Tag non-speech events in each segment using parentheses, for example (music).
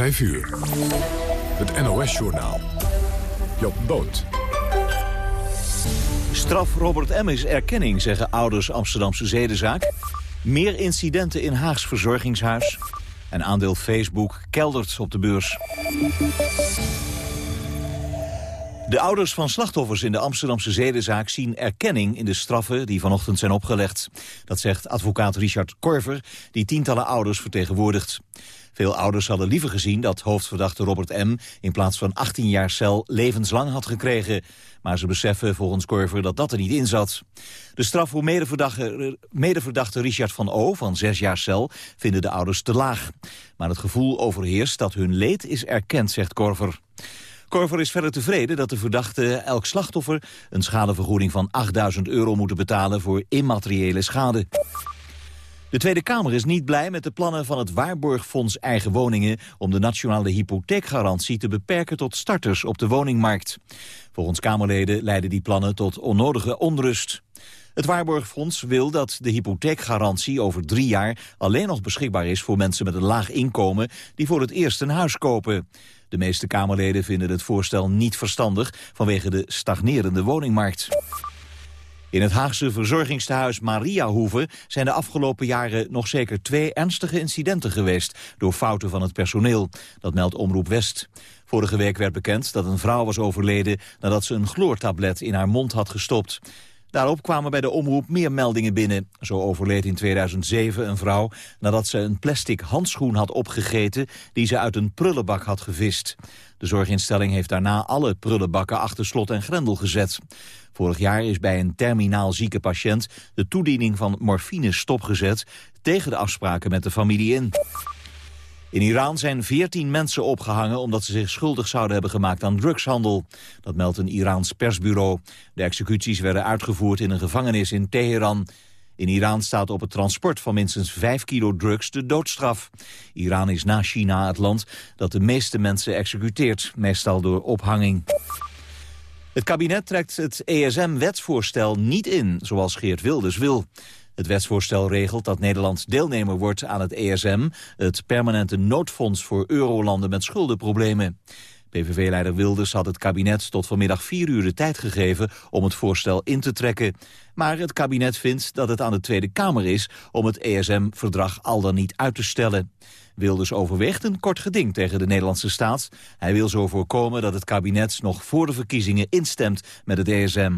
5 uur. Het NOS-journaal. Job Boot. Straf Robert M. is erkenning, zeggen ouders Amsterdamse zedenzaak. Meer incidenten in Haags verzorgingshuis. En aandeel Facebook keldert op de beurs. De ouders van slachtoffers in de Amsterdamse zedenzaak zien erkenning in de straffen die vanochtend zijn opgelegd. Dat zegt advocaat Richard Korver, die tientallen ouders vertegenwoordigt. Veel ouders hadden liever gezien dat hoofdverdachte Robert M. in plaats van 18 jaar cel levenslang had gekregen. Maar ze beseffen volgens Korver dat dat er niet in zat. De straf voor medeverdachte, Richard van O. van 6 jaar cel vinden de ouders te laag. Maar het gevoel overheerst dat hun leed is erkend, zegt Korver. Korver is verder tevreden dat de verdachten elk slachtoffer een schadevergoeding van 8000 euro moeten betalen voor immateriële schade. De Tweede Kamer is niet blij met de plannen van het Waarborgfonds Eigen Woningen om de nationale hypotheekgarantie te beperken tot starters op de woningmarkt. Volgens Kamerleden leiden die plannen tot onnodige onrust. Het Waarborgfonds wil dat de hypotheekgarantie over drie jaar alleen nog beschikbaar is voor mensen met een laag inkomen die voor het eerst een huis kopen. De meeste Kamerleden vinden het voorstel niet verstandig vanwege de stagnerende woningmarkt. In het Haagse verzorgingstehuis Mariahoeve zijn de afgelopen jaren nog zeker twee ernstige incidenten geweest door fouten van het personeel. Dat meldt Omroep West. Vorige week werd bekend dat een vrouw was overleden nadat ze een chloortablet in haar mond had gestopt. Daarop kwamen bij de omroep meer meldingen binnen. Zo overleed in 2007 een vrouw nadat ze een plastic handschoen had opgegeten die ze uit een prullenbak had gevist. De zorginstelling heeft daarna alle prullenbakken achter slot en grendel gezet. Vorig jaar is bij een terminaal zieke patiënt de toediening van morfine stopgezet tegen de afspraken met de familie in. In Iran zijn 14 mensen opgehangen omdat ze zich schuldig zouden hebben gemaakt aan drugshandel. Dat meldt een Iraans persbureau. De executies werden uitgevoerd in een gevangenis in Teheran. In Iran staat op het transport van minstens 5 kilo drugs de doodstraf. Iran is na China het land dat de meeste mensen executeert, meestal door ophanging. Het kabinet trekt het ESM-wetsvoorstel niet in, zoals Geert Wilders wil. Het wetsvoorstel regelt dat Nederland deelnemer wordt aan het ESM... het permanente noodfonds voor eurolanden met schuldenproblemen. PVV-leider Wilders had het kabinet tot vanmiddag vier uur de tijd gegeven om het voorstel in te trekken. Maar het kabinet vindt dat het aan de Tweede Kamer is om het ESM-verdrag al dan niet uit te stellen. Wilders overweegt een kort geding tegen de Nederlandse staat. Hij wil zo voorkomen dat het kabinet nog voor de verkiezingen instemt met het ESM.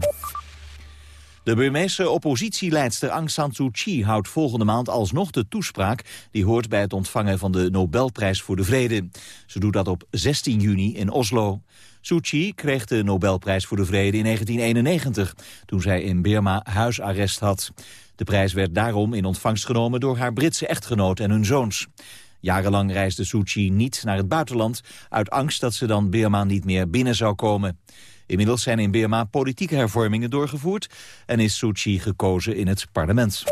De Burmeese oppositieleidster Aung San Suu Kyi houdt volgende maand alsnog de toespraak die hoort bij het ontvangen van de Nobelprijs voor de Vrede. Ze doet dat op 16 juni in Oslo. Suu Kyi kreeg de Nobelprijs voor de Vrede in 1991, toen zij in Burma huisarrest had. De prijs werd daarom in ontvangst genomen door haar Britse echtgenoot en hun zoons. Jarenlang reisde Suu Kyi niet naar het buitenland... uit angst dat ze dan Burma niet meer binnen zou komen. Inmiddels zijn in Burma politieke hervormingen doorgevoerd... en is Suu Kyi gekozen in het parlement.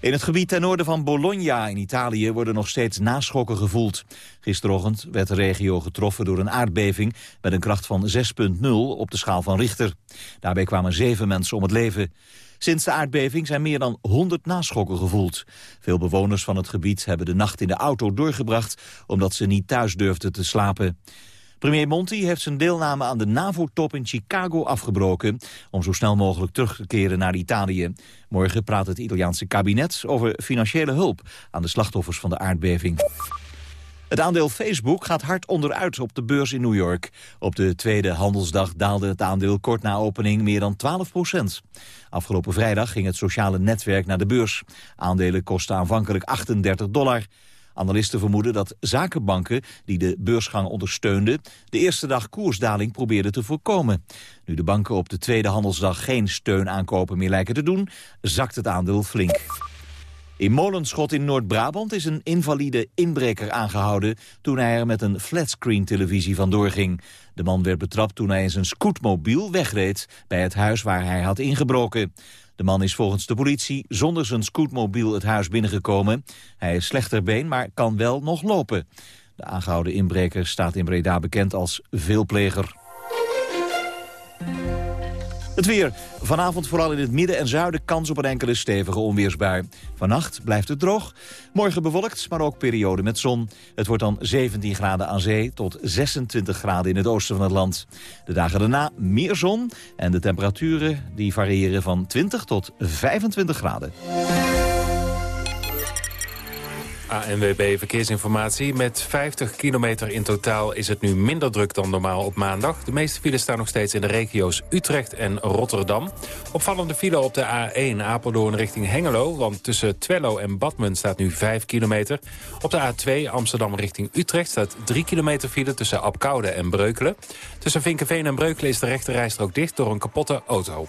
In het gebied ten noorden van Bologna in Italië worden nog steeds naschokken gevoeld. Gisterochtend werd de regio getroffen door een aardbeving met een kracht van 6,0 op de schaal van Richter. Daarbij kwamen zeven mensen om het leven. Sinds de aardbeving zijn meer dan 100 naschokken gevoeld. Veel bewoners van het gebied hebben de nacht in de auto doorgebracht... omdat ze niet thuis durfden te slapen. Premier Monti heeft zijn deelname aan de NAVO-top in Chicago afgebroken... om zo snel mogelijk terug te keren naar Italië. Morgen praat het Italiaanse kabinet over financiële hulp... aan de slachtoffers van de aardbeving. Het aandeel Facebook gaat hard onderuit op de beurs in New York. Op de tweede handelsdag daalde het aandeel kort na opening meer dan 12 procent. Afgelopen vrijdag ging het sociale netwerk naar de beurs. Aandelen kosten aanvankelijk 38 dollar. Analisten vermoeden dat zakenbanken die de beursgang ondersteunden... de eerste dag koersdaling probeerden te voorkomen. Nu de banken op de tweede handelsdag geen steunaankopen meer lijken te doen... zakt het aandeel flink. In Molenschot in Noord-Brabant is een invalide inbreker aangehouden... toen hij er met een flatscreen televisie vandoor ging. De man werd betrapt toen hij in zijn scootmobiel wegreed... bij het huis waar hij had ingebroken. De man is volgens de politie zonder zijn scootmobiel het huis binnengekomen. Hij is slechter been, maar kan wel nog lopen. De aangehouden inbreker staat in Breda bekend als veelpleger. Het weer. Vanavond vooral in het midden en zuiden kans op een enkele stevige onweersbui. Vannacht blijft het droog. Morgen bewolkt, maar ook periode met zon. Het wordt dan 17 graden aan zee tot 26 graden in het oosten van het land. De dagen daarna meer zon en de temperaturen die variëren van 20 tot 25 graden. ANWB Verkeersinformatie. Met 50 kilometer in totaal is het nu minder druk dan normaal op maandag. De meeste files staan nog steeds in de regio's Utrecht en Rotterdam. Opvallende file op de A1 Apeldoorn richting Hengelo... want tussen Twello en Badmen staat nu 5 kilometer. Op de A2 Amsterdam richting Utrecht staat 3 kilometer file... tussen Apkoude en Breukelen. Tussen Vinkenveen en Breukelen is de rechte rijstrook dicht... door een kapotte auto.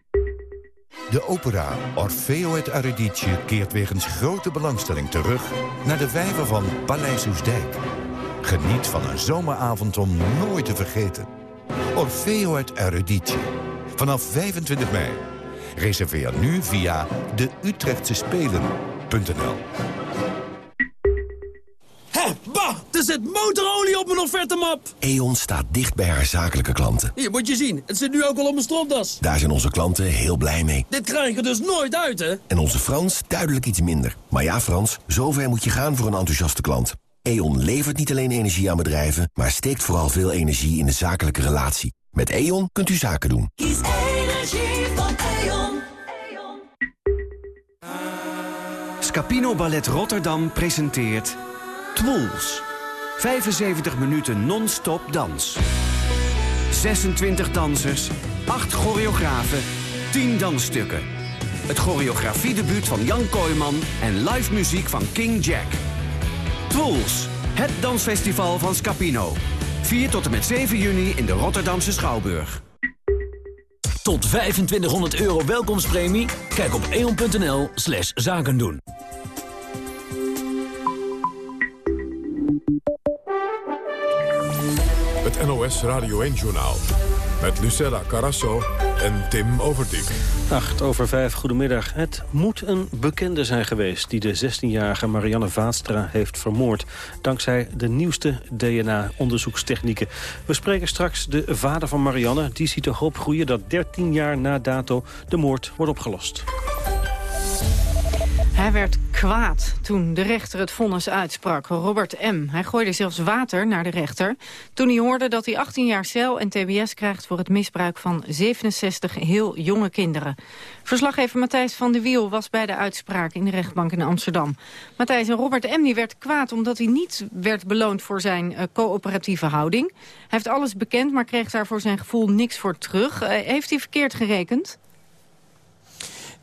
De opera Orfeo het Eurydice keert wegens grote belangstelling terug... naar de vijver van Paleis Oesdijk. Geniet van een zomeravond om nooit te vergeten. Orfeo het Eurydice. Vanaf 25 mei. Reserveer nu via de Utrechtse Spelen.nl. Er zit motorolie op mijn offertemap! E.ON staat dicht bij haar zakelijke klanten. Hier, moet je zien. Het zit nu ook al op mijn stropdas. Daar zijn onze klanten heel blij mee. Dit krijg er dus nooit uit, hè? En onze Frans duidelijk iets minder. Maar ja, Frans, zover moet je gaan voor een enthousiaste klant. E.ON levert niet alleen energie aan bedrijven... maar steekt vooral veel energie in de zakelijke relatie. Met E.ON kunt u zaken doen. Kies energie van E.ON. Scapino Ballet Rotterdam presenteert... Twools. 75 minuten non-stop dans. 26 dansers, 8 choreografen, 10 dansstukken. Het choreografiedebuut van Jan Kooijman en live muziek van King Jack. Twools, het dansfestival van Scapino. 4 tot en met 7 juni in de Rotterdamse Schouwburg. Tot 2500 euro welkomstpremie? Kijk op eon.nl slash zakendoen. NOS Radio 1-journaal. Met Lucella Carasso en Tim Overdijk. 8 over 5, goedemiddag. Het moet een bekende zijn geweest die de 16-jarige Marianne Vaatstra heeft vermoord. Dankzij de nieuwste DNA-onderzoekstechnieken. We spreken straks de vader van Marianne. Die ziet de hoop groeien dat 13 jaar na dato de moord wordt opgelost. Hij werd kwaad toen de rechter het vonnis uitsprak, Robert M. Hij gooide zelfs water naar de rechter... toen hij hoorde dat hij 18 jaar cel en tbs krijgt... voor het misbruik van 67 heel jonge kinderen. Verslaggever Matthijs van de Wiel was bij de uitspraak... in de rechtbank in Amsterdam. Matthijs en Robert M. die werd kwaad omdat hij niet werd beloond... voor zijn uh, coöperatieve houding. Hij heeft alles bekend, maar kreeg daar voor zijn gevoel niks voor terug. Uh, heeft hij verkeerd gerekend?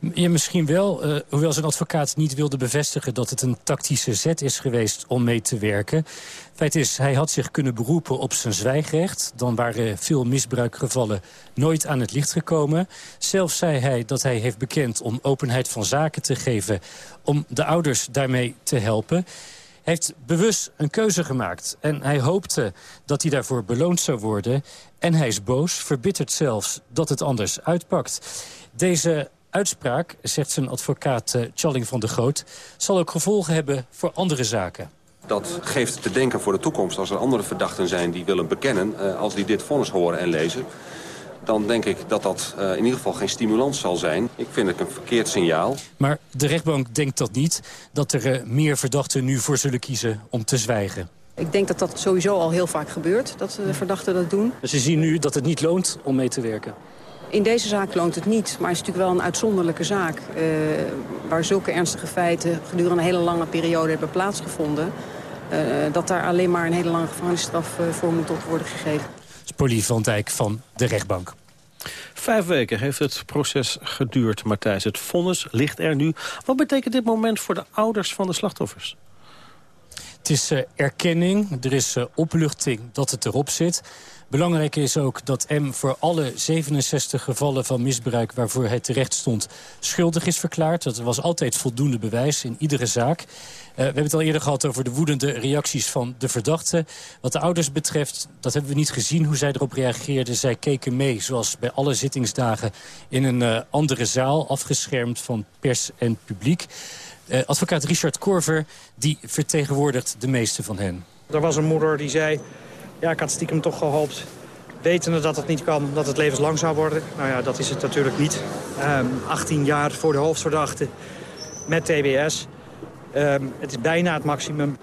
Ja, misschien wel. Uh, hoewel zijn advocaat niet wilde bevestigen dat het een tactische zet is geweest om mee te werken. Feit is, hij had zich kunnen beroepen op zijn zwijgrecht. Dan waren veel misbruikgevallen nooit aan het licht gekomen. Zelf zei hij dat hij heeft bekend om openheid van zaken te geven... om de ouders daarmee te helpen. Heeft bewust een keuze gemaakt. En hij hoopte dat hij daarvoor beloond zou worden. En hij is boos, verbitterd zelfs, dat het anders uitpakt. Deze uitspraak, zegt zijn advocaat uh, Challing van de Groot... zal ook gevolgen hebben voor andere zaken. Dat geeft te denken voor de toekomst als er andere verdachten zijn die willen bekennen... Uh, als die dit vonnis horen en lezen... dan denk ik dat dat uh, in ieder geval geen stimulans zal zijn. Ik vind het een verkeerd signaal. Maar de rechtbank denkt dat niet, dat er meer verdachten nu voor zullen kiezen om te zwijgen. Ik denk dat dat sowieso al heel vaak gebeurt, dat de verdachten dat doen. Ze zien nu dat het niet loont om mee te werken? In deze zaak loont het niet, maar het is natuurlijk wel een uitzonderlijke zaak... Uh, waar zulke ernstige feiten gedurende een hele lange periode hebben plaatsgevonden... Uh, dat daar alleen maar een hele lange gevangenisstraf uh, voor moet op worden gegeven. Polly van Dijk van de rechtbank. Vijf weken heeft het proces geduurd, Matthijs. Het vonnis ligt er nu. Wat betekent dit moment voor de ouders van de slachtoffers? Het is uh, erkenning, er is uh, opluchting dat het erop zit. Belangrijk is ook dat M voor alle 67 gevallen van misbruik... waarvoor hij terecht stond, schuldig is verklaard. Dat was altijd voldoende bewijs in iedere zaak. Uh, we hebben het al eerder gehad over de woedende reacties van de verdachte. Wat de ouders betreft, dat hebben we niet gezien hoe zij erop reageerden. Zij keken mee, zoals bij alle zittingsdagen, in een uh, andere zaal... afgeschermd van pers en publiek. Uh, advocaat Richard Korver, die vertegenwoordigt de meeste van hen. Er was een moeder die zei, ja, ik had stiekem toch gehoopt... wetende dat het niet kan, dat het levenslang zou worden. Nou ja, dat is het natuurlijk niet. Um, 18 jaar voor de hoofdverdachte met TBS. Um, het is bijna het maximum.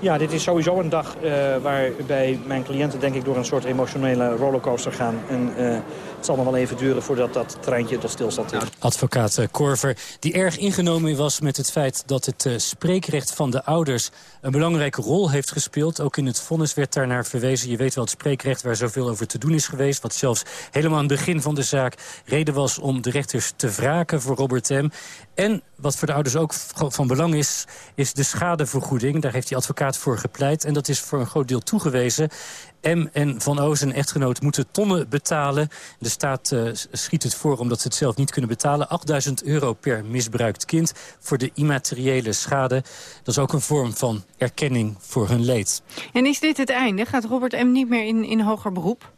Ja, dit is sowieso een dag uh, waarbij mijn cliënten denk ik door een soort emotionele rollercoaster gaan. En uh, het zal nog wel even duren voordat dat treintje tot stilstand is. Advocaat uh, Korver, die erg ingenomen was met het feit dat het uh, spreekrecht van de ouders een belangrijke rol heeft gespeeld. Ook in het vonnis werd daarnaar verwezen. Je weet wel het spreekrecht waar zoveel over te doen is geweest. Wat zelfs helemaal aan het begin van de zaak reden was om de rechters te wraken voor Robert M. En wat voor de ouders ook van belang is, is de schadevergoeding. Daar heeft die advocaat voor gepleit. En dat is voor een groot deel toegewezen. M en Van O, zijn echtgenoot, moeten tonnen betalen. De staat uh, schiet het voor omdat ze het zelf niet kunnen betalen. 8000 euro per misbruikt kind voor de immateriële schade. Dat is ook een vorm van erkenning voor hun leed. En is dit het einde? Gaat Robert M. niet meer in, in hoger beroep?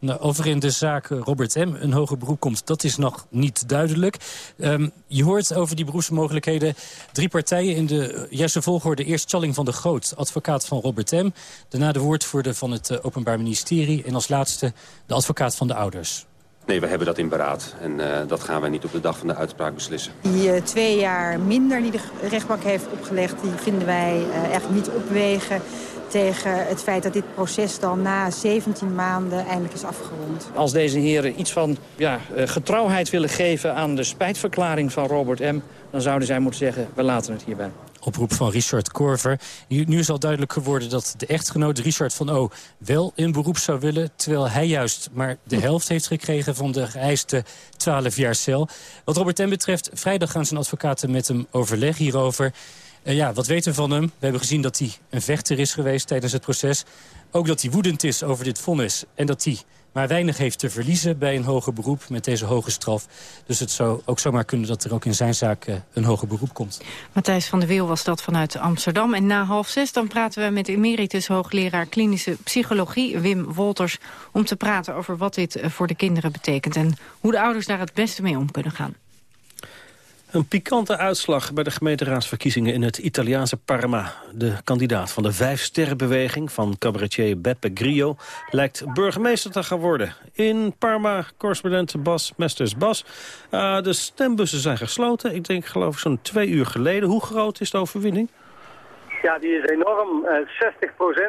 Nou, of er in de zaak Robert M. een hoger beroep komt, dat is nog niet duidelijk. Um, je hoort over die beroepsmogelijkheden drie partijen in de juiste volgorde. Eerst Challing van de Groot, advocaat van Robert M. Daarna de woordvoerder van het uh, Openbaar Ministerie. En als laatste de advocaat van de ouders. Nee, we hebben dat in beraad. En uh, dat gaan wij niet op de dag van de uitspraak beslissen. Die uh, twee jaar minder die de rechtbank heeft opgelegd... die vinden wij uh, echt niet opwegen tegen het feit dat dit proces dan na 17 maanden eindelijk is afgerond. Als deze heren iets van ja, getrouwheid willen geven aan de spijtverklaring van Robert M... dan zouden zij moeten zeggen, we laten het hierbij. Oproep van Richard Korver. Nu is al duidelijk geworden dat de echtgenoot Richard van O... wel in beroep zou willen, terwijl hij juist maar de helft heeft gekregen... van de geëiste 12 jaar cel. Wat Robert M. betreft, vrijdag gaan zijn advocaten met hem overleg hierover... Ja, wat weten we van hem? We hebben gezien dat hij een vechter is geweest tijdens het proces. Ook dat hij woedend is over dit vonnis. En dat hij maar weinig heeft te verliezen bij een hoger beroep met deze hoge straf. Dus het zou ook zomaar kunnen dat er ook in zijn zaak uh, een hoger beroep komt. Matthijs van der Wiel was dat vanuit Amsterdam. En na half zes dan praten we met emeritus hoogleraar klinische psychologie Wim Wolters... om te praten over wat dit voor de kinderen betekent... en hoe de ouders daar het beste mee om kunnen gaan. Een pikante uitslag bij de gemeenteraadsverkiezingen in het Italiaanse Parma. De kandidaat van de Vijfsterrenbeweging van cabaretier Beppe Grillo... lijkt burgemeester te gaan worden. In Parma, correspondent Bas Mesters. Bas, uh, de stembussen zijn gesloten. Ik denk geloof ik zo'n twee uur geleden. Hoe groot is de overwinning? Ja, die is enorm. Uh,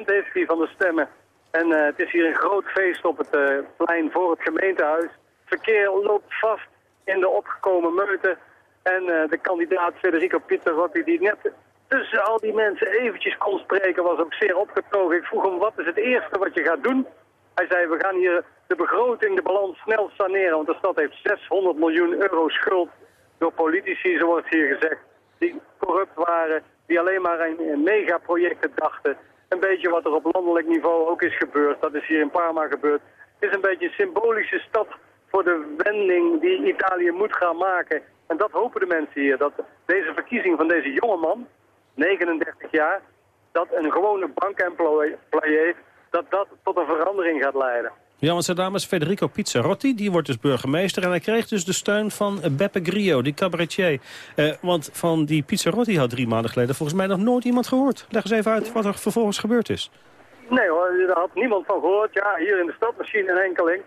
60% heeft hij van de stemmen. En uh, het is hier een groot feest op het plein voor het gemeentehuis. Verkeer loopt vast in de opgekomen meute... En uh, de kandidaat Federico Pizzarotti, die net tussen al die mensen eventjes kon spreken, was ook zeer opgetogen. Ik vroeg hem, wat is het eerste wat je gaat doen? Hij zei, we gaan hier de begroting, de balans snel saneren. Want de stad heeft 600 miljoen euro schuld door politici, zo wordt hier gezegd. Die corrupt waren, die alleen maar aan megaprojecten dachten. Een beetje wat er op landelijk niveau ook is gebeurd. Dat is hier in Parma gebeurd. Het is een beetje een symbolische stap voor de wending die Italië moet gaan maken. En dat hopen de mensen hier, dat deze verkiezing van deze jonge man, 39 jaar, dat een gewone bankemployé, dat dat tot een verandering gaat leiden. Ja, want zijn naam is Federico Pizzarotti, die wordt dus burgemeester. En hij kreeg dus de steun van Beppe Grillo, die cabaretier. Eh, want van die Pizzarotti had drie maanden geleden volgens mij nog nooit iemand gehoord. Leg eens even uit wat er vervolgens gebeurd is. Nee hoor, daar had niemand van gehoord. Ja, hier in de stad misschien een enkeling.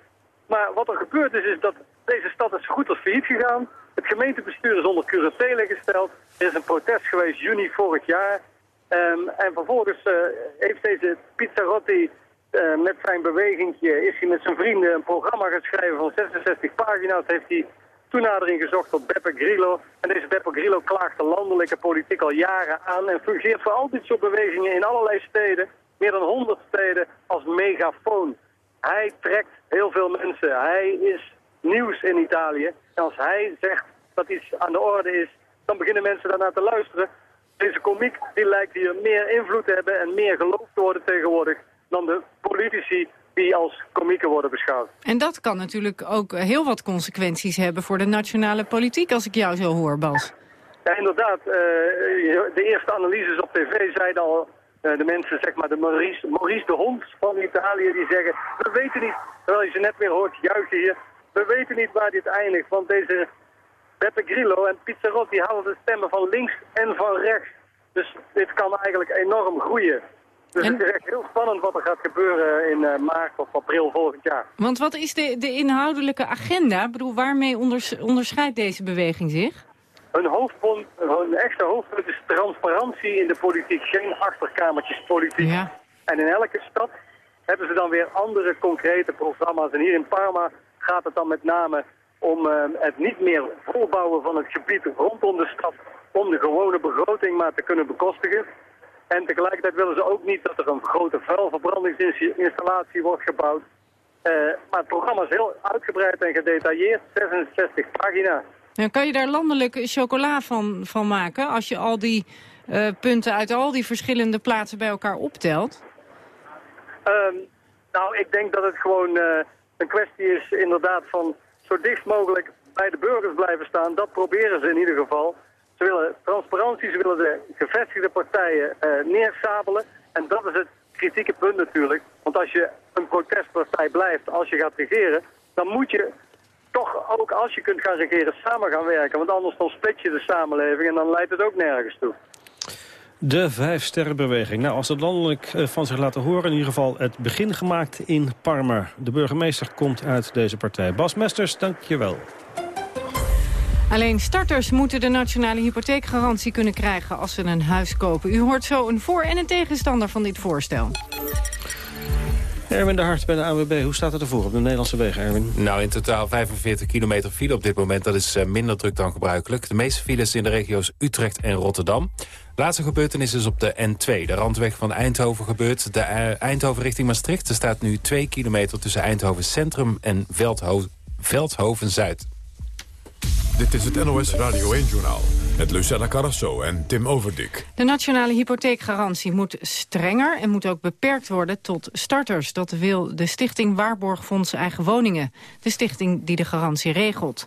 Maar wat er gebeurd is, is dat deze stad is zo goed als failliet gegaan. Het gemeentebestuur is onder curatele gesteld. Er is een protest geweest juni vorig jaar. Ehm, en vervolgens eh, heeft deze Pizzarotti eh, met zijn bewegingje, is hij met zijn vrienden een programma geschreven van 66 pagina's. Heeft hij toenadering gezocht tot Beppe Grillo. En deze Beppe Grillo klaagt de landelijke politiek al jaren aan en fungeert voor al dit soort bewegingen in allerlei steden, meer dan 100 steden, als megafoon. Hij trekt heel veel mensen. Hij is nieuws in Italië. En als hij zegt dat iets aan de orde is, dan beginnen mensen daarnaar te luisteren. Deze komiek die lijkt hier meer invloed te hebben en meer geloofd te worden tegenwoordig dan de politici die als komieken worden beschouwd. En dat kan natuurlijk ook heel wat consequenties hebben voor de nationale politiek, als ik jou zo hoor, Bas. Ja, inderdaad. eh, de eerste analyses op tv zeiden al eh, de mensen, zeg maar de Maurice, Maurice de Hond van Italië, die zeggen... We weten niet, terwijl je ze net weer hoort juichen hier... We weten niet waar dit eindigt, want deze Beppe Grillo en Pizzarotti halen de stemmen van links en van rechts. Dus dit kan eigenlijk enorm groeien. Dus het is echt heel spannend wat er gaat gebeuren in eh, maart of april volgend jaar. Want wat is de, de inhoudelijke agenda? Ik bedoel, waarmee onders- onderscheidt deze beweging zich? Hun hoofdpunt, hun echte hoofdpunt is transparantie in de politiek, geen achterkamertjespolitiek. En in elke stad hebben ze dan weer andere concrete programma's. En hier in Parma gaat het dan met name om eh, het niet meer volbouwen van het gebied rondom de stad, om de gewone begroting maar te kunnen bekostigen. En tegelijkertijd willen ze ook niet dat er een grote vuilverbrandingsinstallatie wordt gebouwd. Eh, maar het programma is heel uitgebreid en gedetailleerd, 66 pagina's. Nou, kan je daar landelijk chocola van, van maken als je al die eh, punten uit al die verschillende plaatsen bij elkaar optelt? Ehm, nou, ik denk dat het gewoon een kwestie is inderdaad van zo dicht mogelijk bij de burgers blijven staan. Dat proberen ze in ieder geval. Ze willen transparantie, ze willen de gevestigde partijen eh neersabelen. En dat is het kritieke punt natuurlijk. Want als je een protestpartij blijft, als je gaat regeren, dan moet je toch ook als je kunt gaan regeren samen gaan werken. Want anders dan split je de samenleving en dan leidt het ook nergens toe. De Vijfsterrenbeweging. Nou, als het landelijk eh, van zich laten horen... in ieder geval het begin gemaakt in Parma. De burgemeester komt uit deze partij. Bas Mesters, dank je wel. Alleen starters moeten de nationale hypotheekgarantie kunnen krijgen als ze een huis kopen. U hoort zo een voor- en een tegenstander van dit voorstel. Erwin de Hart bij de AWB. Hoe staat het ervoor op de Nederlandse wegen, Erwin? Nou, in totaal 45 kilometer file op dit moment. Dat is eh, minder druk dan gebruikelijk. De meeste files in de regio's Utrecht en Rotterdam. Laatste gebeurtenis is op de N2, de randweg van Eindhoven gebeurd. De eh, Eindhoven richting Maastricht. Er staat nu 2 kilometer tussen Eindhoven Centrum en Veldho Veldhoven-Zuid. Dit is het NOS Radio 1-journaal met Lucella Carrasso en Tim Overdik. De nationale hypotheekgarantie moet strenger en moet ook beperkt worden tot starters. Dat wil de stichting Waarborgfonds Eigen Woningen. De stichting die de garantie regelt.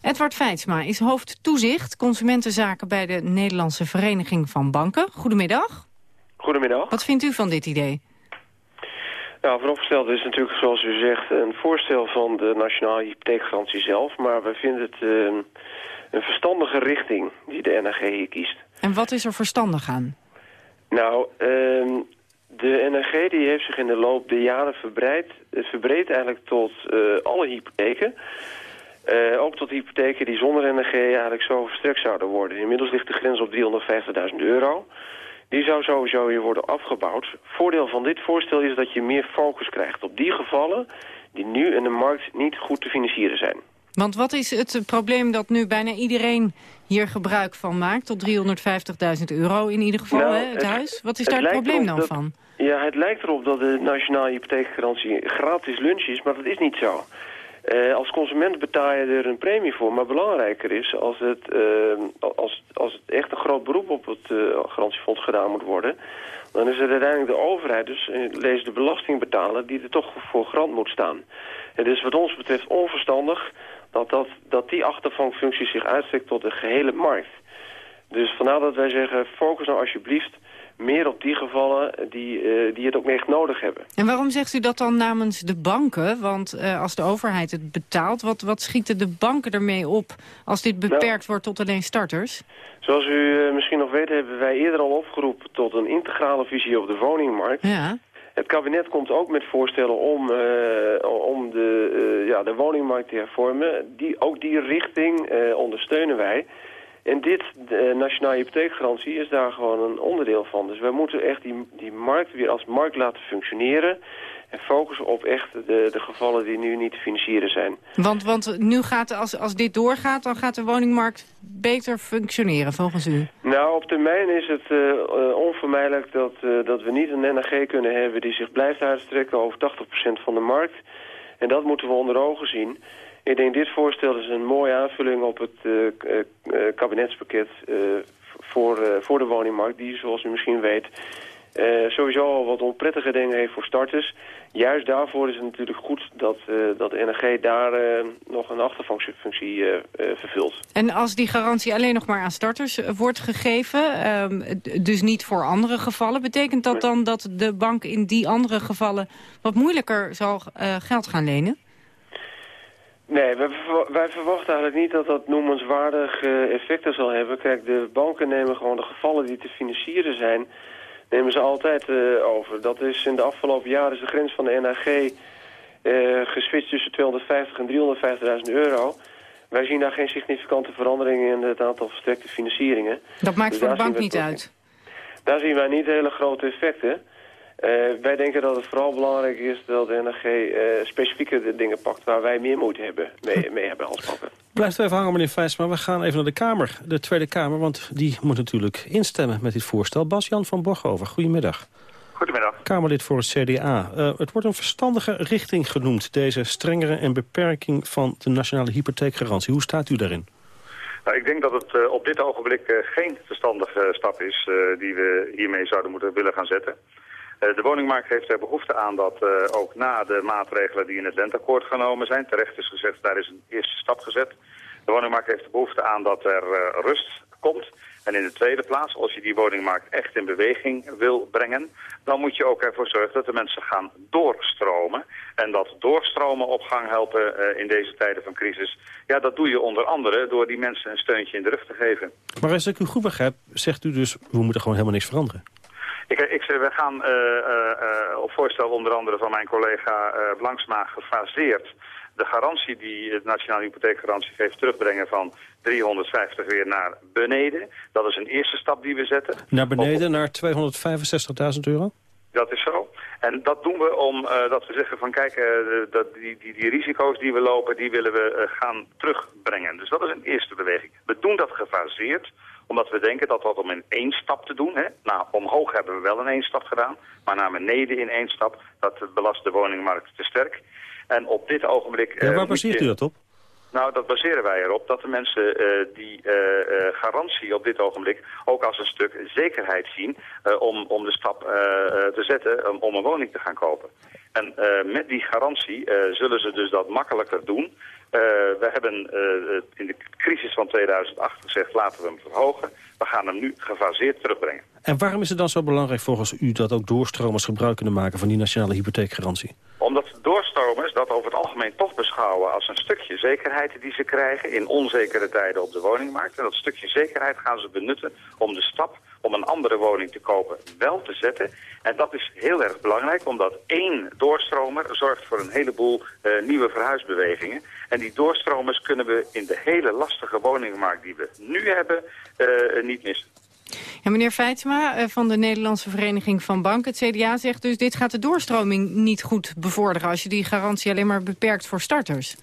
Edward Feitsma is hoofd toezicht consumentenzaken bij de Nederlandse Vereniging van Banken. Goedemiddag. Goedemiddag. Wat vindt u van dit idee? Nou, vooropgesteld is natuurlijk, zoals u zegt, een voorstel van de Nationale Hypotheekgarantie zelf. Maar we vinden het eh, een verstandige richting die de NHG hier kiest. En wat is er verstandig aan? Nou, ehm, de NHG die heeft zich in de loop der jaren verbreid, het verbreed eigenlijk tot eh, alle hypotheken. Eh, ook tot hypotheken die zonder NHG eigenlijk zo verstrekt zouden worden. Inmiddels ligt de grens op 350.000 euro. Die zou sowieso hier worden afgebouwd. Voordeel van dit voorstel is dat je meer focus krijgt op die gevallen die nu in de markt niet goed te financieren zijn. Want wat is het probleem dat nu bijna iedereen hier gebruik van maakt? Tot 350.000 euro in ieder geval, Nou, hè, het, het- huis. Wat is het daar het probleem dan dat- van? Ja, het lijkt erop dat de nationale hypotheekgarantie gratis lunch is, maar dat is niet zo. Eh, als consument betaal je er een premie voor, maar belangrijker is als het, eh, als, als het echt een groot beroep op het eh, garantiefonds gedaan moet worden, dan is het uiteindelijk de overheid, dus lees de belastingbetaler, die er toch voor garant moet staan. Het is wat ons betreft onverstandig dat, dat, dat die achtervangfunctie zich uitstrekt tot de gehele markt. Dus vandaar dat wij zeggen, focus nou alsjeblieft meer op die gevallen die, eh, die het ook echt nodig hebben. En waarom zegt u dat dan namens de banken? Want eh, als de overheid het betaalt, wat, wat schieten de banken ermee op... als dit beperkt wordt tot alleen starters? Zoals u eh, misschien nog weet hebben wij eerder al opgeroepen tot een integrale visie op de woningmarkt. Ja. Het kabinet komt ook met voorstellen om, om de, ja, de woningmarkt te hervormen. Die, ook die richting ondersteunen wij. En dit, de nationale hypotheekgarantie, is daar gewoon een onderdeel van. Dus wij moeten echt die, die markt weer als markt laten functioneren... en focussen op echt de, de gevallen die nu niet te financieren zijn. Want, want nu gaat, als, als dit doorgaat, dan gaat de woningmarkt beter functioneren, volgens u? Nou, op termijn is het uh, uh, onvermijdelijk dat, uh, dat we niet een NAG kunnen hebben... die zich blijft uitstrekken over 80% van de markt. En dat moeten we onder ogen zien... Ik denk dit voorstel is een mooie aanvulling op het uh, uh, kabinetspakket uh, voor, voor de woningmarkt. Die, zoals u misschien weet, sowieso al wat onprettige dingen heeft voor starters. Juist daarvoor is het natuurlijk goed dat, dat de NRG daar nog een achterfunctie vervult. En als die garantie alleen nog maar aan starters wordt gegeven, ehm, dus niet voor andere gevallen... betekent dat dan dat de bank in die andere gevallen wat moeilijker zal geld gaan lenen? Nee, wij, wij, verwachten eigenlijk niet dat dat noemenswaardige effecten zal hebben. Kijk, de banken nemen gewoon de gevallen die te financieren zijn, nemen ze altijd uh, over. Dat is in de afgelopen jaren is de grens van de NAG uh, geswitcht tussen 250 en 350.000 euro. Wij zien daar geen significante veranderingen in het aantal verstrekte financieringen. Dat maakt dus voor de bank niet uit? Daar zien wij niet hele grote effecten. Uh, wij denken dat het vooral belangrijk is dat de NRG uh, specifieke dingen pakt... waar wij meer moeite hebben, mee, mee hebben als banken. Blijft even hangen, meneer Vijs, maar we gaan even naar de Kamer. De Tweede Kamer, want die moet natuurlijk instemmen met dit voorstel. Bas-Jan van Borghoven, goedemiddag. Goedemiddag. Kamerlid voor het CDA. Uh, het wordt een verstandige richting genoemd, deze strengere en beperking van de nationale hypotheekgarantie. Hoe staat u daarin? Nou, ik denk dat het uh, op dit ogenblik uh, geen verstandige stap is uh, die we hiermee zouden moeten willen gaan zetten. De woningmarkt heeft er behoefte aan dat uh, ook na de maatregelen die in het lenteakkoord genomen zijn, terecht is gezegd, daar is een eerste stap gezet. De woningmarkt heeft behoefte aan dat er uh, rust komt. En in de tweede plaats, als je die woningmarkt echt in beweging wil brengen, dan moet je ook ervoor zorgen dat de mensen gaan doorstromen. En dat doorstromen op gang helpen in deze tijden van crisis, ja, dat doe je onder andere door die mensen een steuntje in de rug te geven. Maar als ik u goed begrijp, zegt u dus, we moeten gewoon helemaal niks veranderen. Ik, ik, we gaan uh, uh, op voorstel onder andere van mijn collega Blanksma gefaseerd de garantie die het Nationale Hypotheekgarantie geeft terugbrengen van 350 weer naar beneden. Dat is een eerste stap die we zetten. Naar beneden, naar 265.000 euro? Dat is zo. En dat doen we omdat uh, we zeggen van kijk, uh, dat die, die, die risico's die we lopen, die willen we uh, gaan terugbrengen. Dus dat is een eerste beweging. We doen dat gefaseerd omdat we denken dat dat om in één stap te doen. Hè? Nou, omhoog hebben we wel in één stap gedaan. Maar naar beneden in één stap, dat belast de woningmarkt te sterk. En op dit ogenblik... Ja, waar baseert u dat op? Nou, dat baseren wij erop dat de mensen uh, die uh, uh, garantie op dit ogenblik ook als een stuk zekerheid zien om, om de stap te zetten om, om een woning te gaan kopen. En met die garantie zullen ze dus dat makkelijker doen. we hebben in de crisis van 2008 gezegd laten we hem verhogen. We gaan hem nu gefaseerd terugbrengen. En waarom is het dan zo belangrijk volgens u dat ook doorstromers gebruik kunnen maken van die nationale hypotheekgarantie? Omdat doorstromers dat over als een stukje zekerheid die ze krijgen in onzekere tijden op de woningmarkt. En dat stukje zekerheid gaan ze benutten om de stap om een andere woning te kopen wel te zetten. En dat is heel erg belangrijk, omdat één doorstromer zorgt voor een heleboel uh, nieuwe verhuisbewegingen. En die doorstromers kunnen we in de hele lastige woningmarkt die we nu hebben uh, niet missen. Ja, meneer Feitsma van de Nederlandse Vereniging van Banken, het CDA zegt dus... dit gaat de doorstroming niet goed bevorderen als je die garantie alleen maar beperkt voor starters.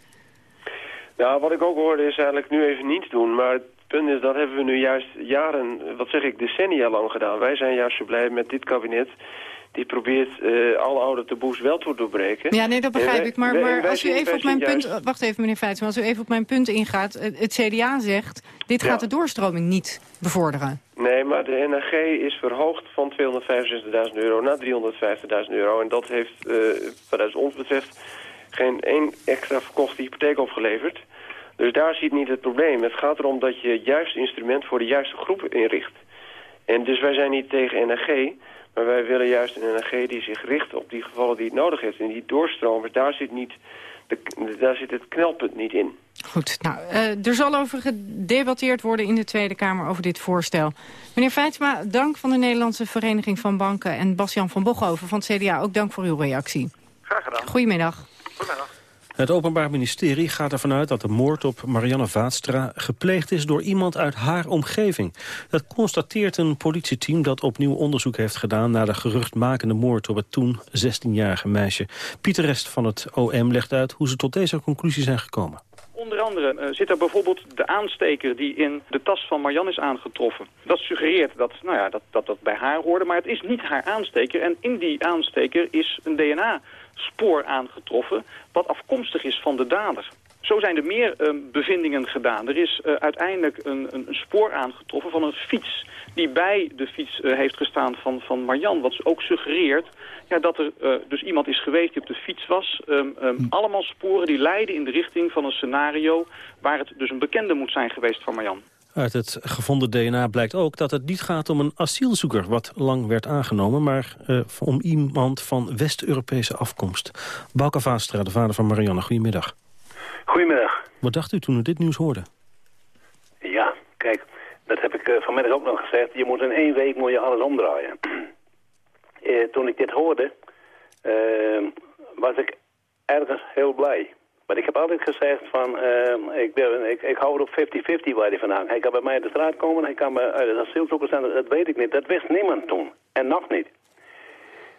Nou, wat ik ook hoorde is eigenlijk nu even niets doen, maar het punt is dat hebben we nu juist jaren, wat zeg ik, decennia lang gedaan. Wij zijn juist zo blij met dit kabinet die probeert uh, alle oude taboes wel te doorbreken. Ja, nee, dat begrijp ik. Maar, maar als u even op mijn punt... Juist... Wacht even, meneer Feitsman. Als u even op mijn punt ingaat. Het CDA zegt, dit gaat de doorstroming niet bevorderen. Nee, maar de NRG is verhoogd van 265.000 euro naar 350.000 euro. En dat heeft, uh, wat ons betreft, geen één extra verkochte hypotheek opgeleverd. Dus daar zit niet het probleem. Het gaat erom dat je het juiste instrument voor de juiste groep inricht. En dus wij zijn niet tegen NRG... Maar wij willen juist een NRG die zich richt op die gevallen die het nodig heeft. En die doorstromers, daar zit, niet de, daar zit het knelpunt niet in. Goed, nou, uh, er zal over gedebatteerd worden in de Tweede Kamer over dit voorstel. Meneer Feitsma, dank van de Nederlandse Vereniging van Banken... en Bas-Jan van Bochhoven van het CDA, ook dank voor uw reactie. Graag gedaan. Goedemiddag. Het Openbaar Ministerie gaat ervan uit dat de moord op Marianne Vaatstra gepleegd is door iemand uit haar omgeving. Dat constateert een politieteam dat opnieuw onderzoek heeft gedaan naar de geruchtmakende moord op het toen 16-jarige meisje. Pieter Rest van het OM legt uit hoe ze tot deze conclusie zijn gekomen. Onder andere uh, zit er bijvoorbeeld de aansteker die in de tas van Marianne is aangetroffen. Dat suggereert dat, nou ja, dat, dat dat bij haar hoorde, maar het is niet haar aansteker. En in die aansteker is een DNA-spoor aangetroffen wat afkomstig is van de dader. Zo zijn er meer uh, bevindingen gedaan. Er is uh, uiteindelijk een, een, een, spoor aangetroffen van een fiets die bij de fiets uh, heeft gestaan van, van Marjan. Wat ook suggereert ja, dat er dus iemand is geweest die op de fiets was. Um, um, allemaal sporen die leiden in de richting van een scenario waar het dus een bekende moet zijn geweest van Marjan. Uit het gevonden DNA blijkt ook dat het niet gaat om een asielzoeker... wat lang werd aangenomen, maar uh, om iemand van West-Europese afkomst. Bauke Vaastra, de vader van Marianne, goedemiddag. Goedemiddag. Wat dacht u toen u dit nieuws hoorde? Ja, kijk, dat heb ik uh, vanmiddag ook nog gezegd. Je moet in één week moet je alles omdraaien. uh, (clears throat) toen ik dit hoorde, uh, was ik ergens heel blij. Maar ik heb altijd gezegd van, ik, ben, ik, ik hou er op 50-50 waar hij vandaan. Hij kan bij mij in de straat komen, hij kan bij uit het asielzoekerscentrum, dat weet ik niet. Dat wist niemand toen. En nog niet.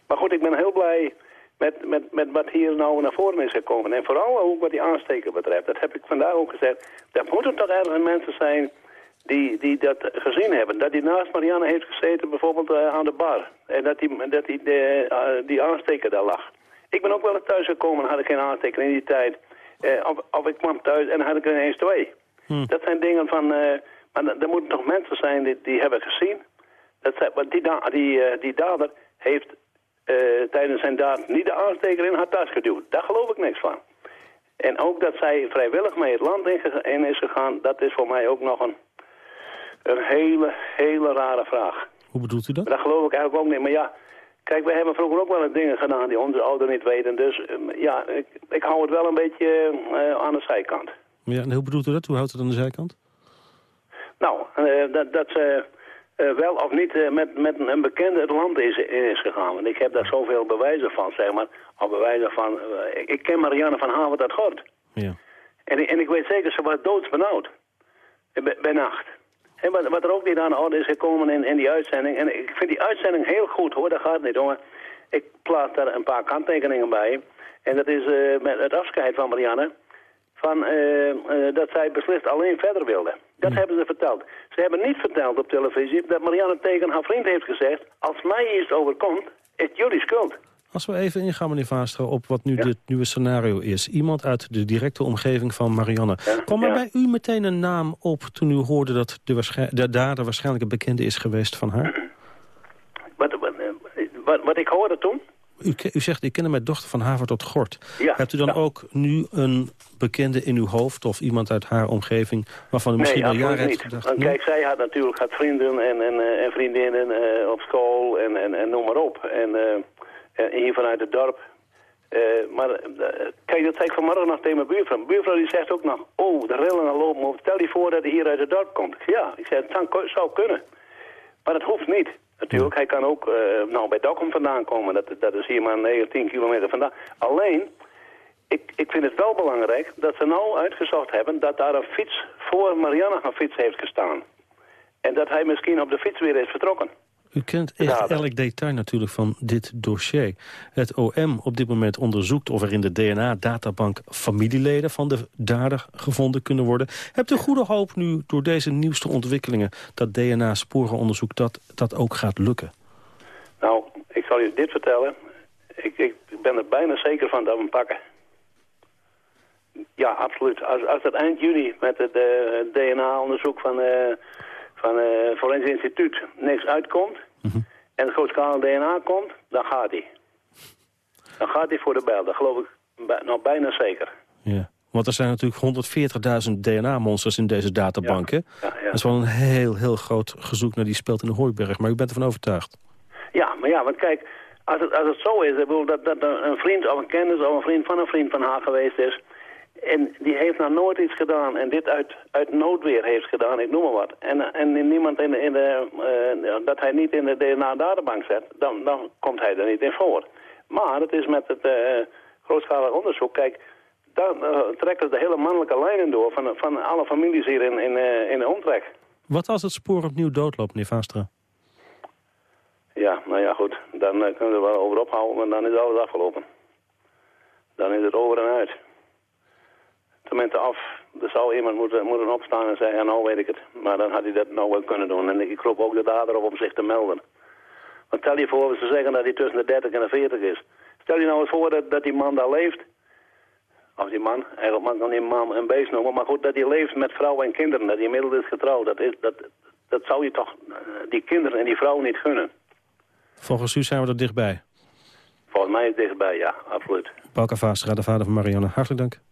Maar goed, ik ben heel blij met, met, met wat hier nou naar voren is gekomen. En vooral ook wat die aansteker betreft. Dat heb ik vandaag ook gezegd. Er moeten toch ergens mensen zijn die, die dat gezien hebben. Dat die naast Marianne heeft gezeten bijvoorbeeld uh, aan de bar. En dat die, dat die, de, uh, die aansteker daar lag. Ik ben ook wel thuis gekomen en had ik geen aansteker in die tijd. Uh, of, of ik kwam thuis en had ik er ineens twee. Hmm. Dat zijn dingen van... maar er moeten toch mensen zijn die, die hebben gezien. Dat zijn, want die, die, die dader heeft tijdens zijn daad niet de aansteker in haar tas geduwd. Daar geloof ik niks van. En ook dat zij vrijwillig mee het land in is gegaan, dat is voor mij ook nog een, een hele, hele rare vraag. Hoe bedoelt u dat? Dat geloof ik eigenlijk ook niet. Maar ja, kijk, we hebben vroeger ook wel dingen gedaan die onze ouderen niet weten. Dus um, ja, ik, ik, hou het wel een beetje uh, aan de zijkant. Ja, en hoe bedoelt u dat? Hoe houdt het aan de zijkant? Nou, uh, dat, dat ze uh, wel of niet met, met een bekende het land is, is gegaan. Want ik heb daar zoveel bewijzen van, zeg maar. Al bewijzen van... Ik, ik, ken Marianne van Havert uit Gort. Ja. En, en ik weet zeker, ze was doodsbenauwd. Bij, bij nacht. En wat, wat, er ook niet aan de orde is gekomen in, in die uitzending... En ik vind die uitzending heel goed, hoor. Dat gaat niet, hoor. Ik plaats daar een paar kanttekeningen bij. En dat is met het afscheid van Marianne... Van, dat zij beslist alleen verder wilde. Dat mm. hebben ze verteld. Ze hebben niet verteld op televisie dat Marianne tegen haar vriend heeft gezegd... als mij iets overkomt, is het jullie schuld. Als we even ingaan, meneer Vaastra, op wat nu ja. dit nieuwe scenario is. Iemand uit de directe omgeving van Marianne. Ja, Kwam er ja. bij u meteen een naam op toen u hoorde dat de, de dader waarschijnlijk een bekende is geweest van haar? Wat, wat, wat, wat ik hoorde toen? U, u, zegt, ik ken mijn dochter van Haver tot Gort. Ja, Hebt u dan ook nu een bekende in uw hoofd... of iemand uit haar omgeving waarvan u misschien al jaren heeft gedacht... Want, kijk, zij had natuurlijk had vrienden en, en, en vriendinnen uh, op school en, en, en noem maar op. En uh, hier vanuit het dorp. Uh, maar kijk, dat zei ik vanmorgen nog tegen mijn buurvrouw. Buurvrouw die zegt ook nog, oh, de rillingen lopen op. Stel je voor dat hij hier uit het dorp komt. Ja, ik zei, het zou kunnen. Maar dat hoeft niet. Natuurlijk, hij kan ook nou, bij Dokkum vandaan komen. Dat, dat is hier maar 9, 10 kilometer vandaan. Alleen, ik, ik vind het wel belangrijk dat ze nou uitgezocht hebben... dat daar een fiets voor Marianne een fiets heeft gestaan. En dat hij misschien op de fiets weer is vertrokken. U kent echt elk detail natuurlijk van dit dossier. Het OM op dit moment onderzoekt of er in de DNA-databank familieleden van de dader gevonden kunnen worden. Hebt u goede hoop nu door deze nieuwste ontwikkelingen dat DNA-sporenonderzoek dat, dat ook gaat lukken? Nou, ik zal u dit vertellen. Ik, ik ben er bijna zeker van dat we hem pakken. Ja, absoluut. Als, als het eind juni met het uh, DNA-onderzoek van... Uh, van het uh, Forensisch Instituut niks uitkomt... -hmm. en het grootschalig DNA komt, dan gaat hij. Dan gaat hij voor de bijl. Dat geloof ik nou bijna zeker. Ja. Want er zijn natuurlijk 140.000 DNA-monsters in deze databank. Ja, hè? Ja, ja. Dat is wel een heel, heel groot gezoek naar die speelt in de Hooiberg. Maar u bent ervan overtuigd. Ja, maar ja, want kijk, als het, als het zo is... dat, dat een vriend of een kennis of een vriend van een vriend van haar geweest is... En die heeft nou nooit iets gedaan en dit uit, uit noodweer heeft gedaan, ik noem maar wat. En, en niemand in de, in de, uh, dat hij niet in de DNA-databank zet, dan, dan komt hij er niet in voor. Maar het is met het uh, grootschalig onderzoek, kijk, daar eh, trekken ze de hele mannelijke lijnen door van, van alle families hier in, in, eh, in de omtrek. Wat als het spoor opnieuw doodloopt, meneer Vaastra? Ja, nou ja, goed. Dan eh, kunnen we er wel over ophouden, maar dan is alles afgelopen. Dan is het over en uit. Af. Er zou iemand moeten, moeten opstaan en zeggen, nou weet ik het. Maar dan had hij dat nou wel kunnen doen. En ik roep ook de dader op om zich te melden. Want stel je voor, ze zeggen dat hij tussen de 30 en de 40 is. Stel je nou eens voor dat, dat die man daar leeft. Of die man, eigenlijk man kan niet man en beest noemen. Maar goed, dat hij leeft met vrouw en kinderen. Dat hij inmiddels is getrouwd. Dat, is, dat, dat zou je toch eh, die kinderen en die vrouw niet gunnen. Volgens u zijn we er dichtbij. Volgens mij is het dichtbij, ja, absoluut. Pauka Vaastra, de vader van Marianne. Hartelijk dank.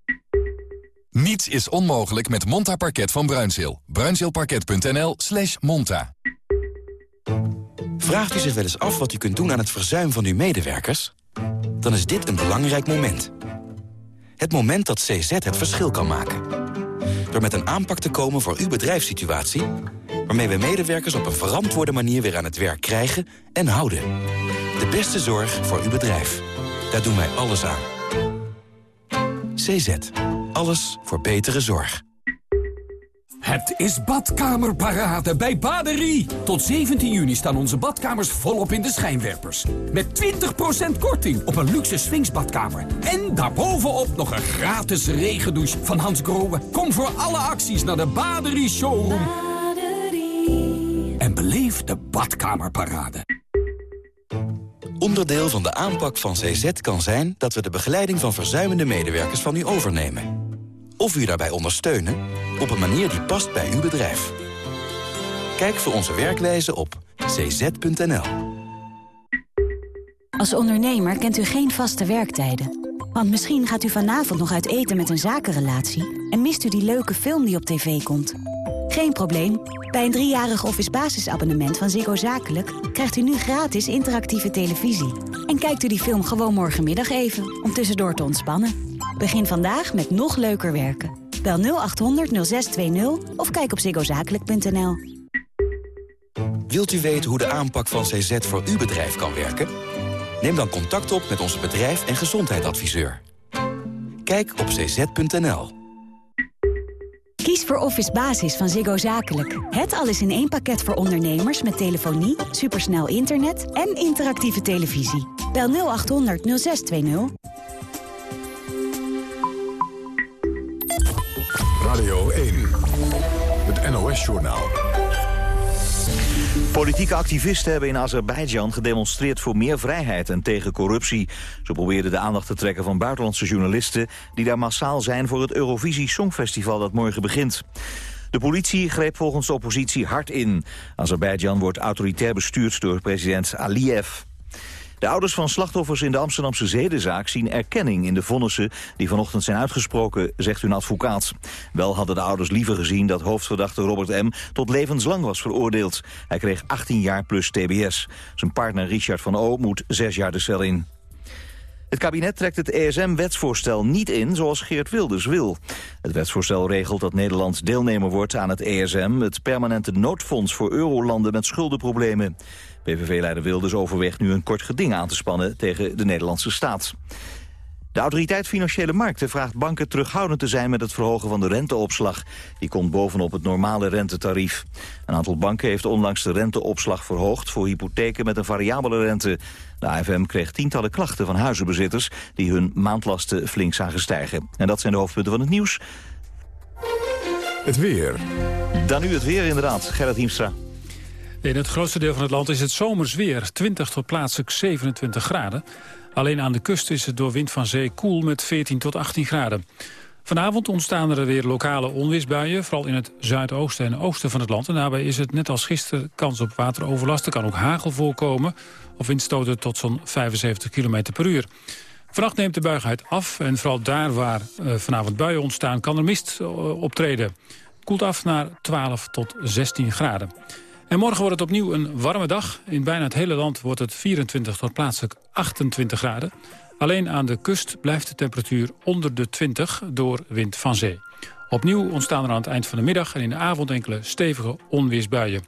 Niets is onmogelijk met Monta Parket van Bruinzeel. Bruinzeelparket.nl slash monta. Vraagt u zich wel eens af wat u kunt doen aan het verzuim van uw medewerkers? Dan is dit een belangrijk moment. Het moment dat CZ het verschil kan maken. Door met een aanpak te komen voor uw bedrijfssituatie... waarmee we medewerkers op een verantwoorde manier weer aan het werk krijgen en houden. De beste zorg voor uw bedrijf. Daar doen wij alles aan. CZ. Alles voor betere zorg. Het is badkamerparade bij Baderie. Tot 17 juni staan onze badkamers volop in de schijnwerpers. Met 20% korting op een luxe swingsbadkamer. En daarbovenop nog een gratis regendouche van Hans Grohe. Kom voor alle acties naar de Baderie Showroom. En beleef de badkamerparade. Onderdeel van de aanpak van CZ kan zijn dat we de begeleiding van verzuimende medewerkers van u overnemen. Of u daarbij ondersteunen op een manier die past bij uw bedrijf. Kijk voor onze werkwijze op cz.nl. Als ondernemer kent u geen vaste werktijden. Want misschien gaat u vanavond nog uit eten met een zakenrelatie... en mist u die leuke film die op tv komt. Geen probleem. Bij een driejarig office basisabonnement van Ziggo Zakelijk... krijgt u nu gratis interactieve televisie. En kijkt u die film gewoon morgenmiddag even, om tussendoor te ontspannen. Begin vandaag met nog leuker werken. Bel 0800 0620 of kijk op ziggozakelijk.nl. Wilt u weten hoe de aanpak van CZ voor uw bedrijf kan werken? Neem dan contact op met onze bedrijf- en gezondheidsadviseur. Kijk op cz.nl. Kies voor Office Basis van Ziggo Zakelijk. Het alles in één pakket voor ondernemers met telefonie, supersnel internet en interactieve televisie. Bel 0800 0620. Politieke activisten hebben in Azerbeidzjan gedemonstreerd voor meer vrijheid en tegen corruptie. Ze probeerden de aandacht te trekken van buitenlandse journalisten... die daar massaal zijn voor het Eurovisie Songfestival dat morgen begint. De politie greep volgens de oppositie hard in. Azerbeidzjan wordt autoritair bestuurd door president Aliyev. De ouders van slachtoffers in de Amsterdamse zedenzaak zien erkenning in de vonnissen die vanochtend zijn uitgesproken, zegt hun advocaat. Wel hadden de ouders liever gezien dat hoofdverdachte Robert M. tot levenslang was veroordeeld. Hij kreeg 18 jaar plus tbs. Zijn partner Richard van O. moet 6 jaar de cel in. Het kabinet trekt het ESM-wetsvoorstel niet in zoals Geert Wilders wil. Het wetsvoorstel regelt dat Nederland deelnemer wordt aan het ESM... het permanente noodfonds voor eurolanden met schuldenproblemen. PVV-leider Wilders overweegt nu een kort geding aan te spannen tegen de Nederlandse staat. De autoriteit Financiële Markten vraagt banken terughoudend te zijn met het verhogen van de renteopslag. Die komt bovenop het normale rentetarief. Een aantal banken heeft onlangs de renteopslag verhoogd voor hypotheken met een variabele rente. De AFM kreeg tientallen klachten van huizenbezitters die hun maandlasten flink zagen stijgen. En dat zijn de hoofdpunten van het nieuws. Het weer. Dan nu het weer inderdaad, Gerrit Hiemstra. In het grootste deel van het land is het zomers weer. 20 tot plaatselijk 27 graden. Alleen aan de kust is het door wind van zee koel met 14 tot 18 graden. Vanavond ontstaan er weer lokale onweersbuien, vooral in het zuidoosten en oosten van het land. En daarbij is het net als gisteren kans op wateroverlast. Er kan ook hagel voorkomen of windstoten tot zo'n 75 km per uur. Vannacht neemt de buigheid af en vooral daar waar uh, vanavond buien ontstaan kan er mist uh, optreden. koelt af naar 12 tot 16 graden. En morgen wordt het opnieuw een warme dag. In bijna het hele land wordt het 24 tot plaatselijk 28 graden. Alleen aan de kust blijft de temperatuur onder de 20 door wind van zee. Opnieuw ontstaan er aan het eind van de middag en in de avond enkele stevige onweersbuien.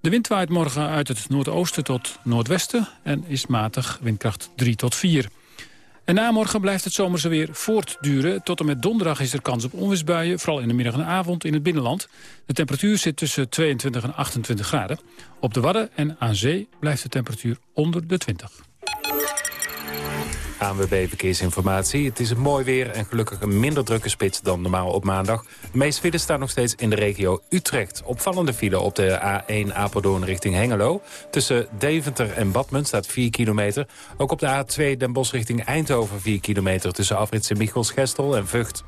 De wind waait morgen uit het noordoosten tot noordwesten en is matig windkracht 3 tot 4. En na morgen blijft het zomerse weer voortduren. Tot en met donderdag is er kans op onweersbuien, vooral in de middag en avond in het binnenland. De temperatuur zit tussen 22 en 28 graden. Op de Wadden en aan zee blijft de temperatuur onder de 20. ANWB Verkeersinformatie. Het is mooi weer en gelukkig een minder drukke spits dan normaal op maandag. De meeste files staan nog steeds in de regio Utrecht. Opvallende file op de A1 Apeldoorn richting Hengelo. Tussen Deventer en Badmen staat 4 kilometer. Ook op de A2 Den Bosch richting Eindhoven 4 kilometer... tussen afritsen Michels, Gestel en Vught.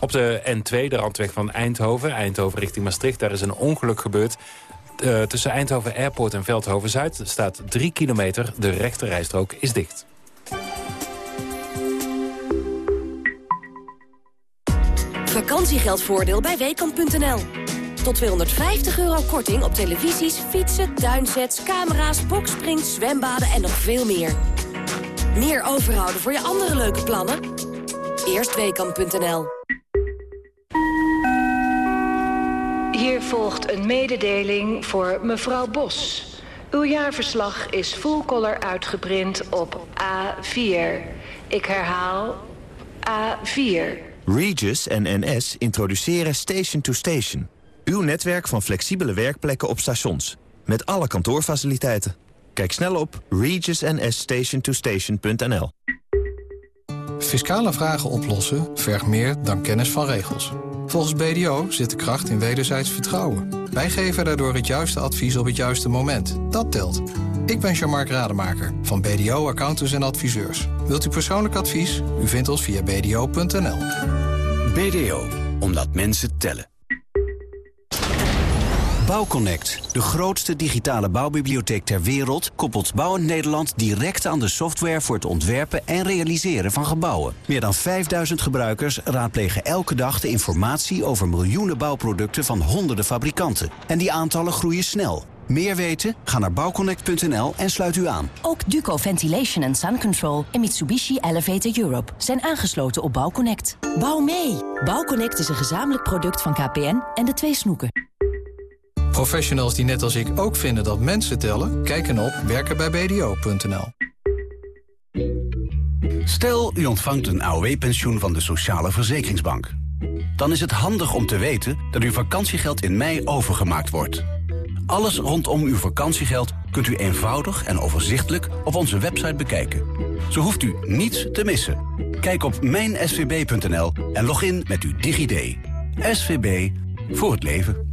Op de N2, de randweg van Eindhoven, Eindhoven richting Maastricht... daar is een ongeluk gebeurd. Uh, tussen Eindhoven Airport en Veldhoven-Zuid staat 3 kilometer. De rechterrijstrook is dicht. Vakantiegeldvoordeel bij Weekamp.nl. Tot 250 euro korting op televisies, fietsen, tuinsets, camera's, boksprings, zwembaden en nog veel meer. Meer overhouden voor je andere leuke plannen? Eerst Weekamp.nl. Hier volgt een mededeling voor mevrouw Bos. Uw jaarverslag is full color uitgeprint op A4. Ik herhaal A4. Regis en NS introduceren Station to Station. Uw netwerk van flexibele werkplekken op stations. Met alle kantoorfaciliteiten. Kijk snel op regisnsstationtostation.nl Fiscale vragen oplossen vergt meer dan kennis van regels. Volgens BDO zit de kracht in wederzijds vertrouwen. Wij geven daardoor het juiste advies op het juiste moment. Dat telt. Ik ben Jean-Marc Rademaker van BDO Accountants en Adviseurs. Wilt u persoonlijk advies? U vindt ons via bdo.nl. BDO, omdat mensen tellen. Bouwconnect, de grootste digitale bouwbibliotheek ter wereld... koppelt Bouwend Nederland direct aan de software... voor het ontwerpen en realiseren van gebouwen. Meer dan 5000 gebruikers raadplegen elke dag de informatie... over miljoenen bouwproducten van honderden fabrikanten. En die aantallen groeien snel. Meer weten? Ga naar bouwconnect.nl en sluit u aan. Ook Duco Ventilation and Sun Control en Mitsubishi Elevator Europe zijn aangesloten op Bouwconnect. Bouw mee! Bouwconnect is een gezamenlijk product van KPN en de twee snoeken. Professionals die net als ik ook vinden dat mensen tellen... kijken op werkenbijbdo.nl. Stel, u ontvangt een AOW-pensioen van de Sociale Verzekeringsbank. Dan is het handig om te weten dat uw vakantiegeld in mei overgemaakt wordt... Alles rondom uw vakantiegeld kunt u eenvoudig en overzichtelijk op onze website bekijken. Zo hoeft u niets te missen. Kijk op mijnsvb.nl en log in met uw DigiD. SVB voor het leven.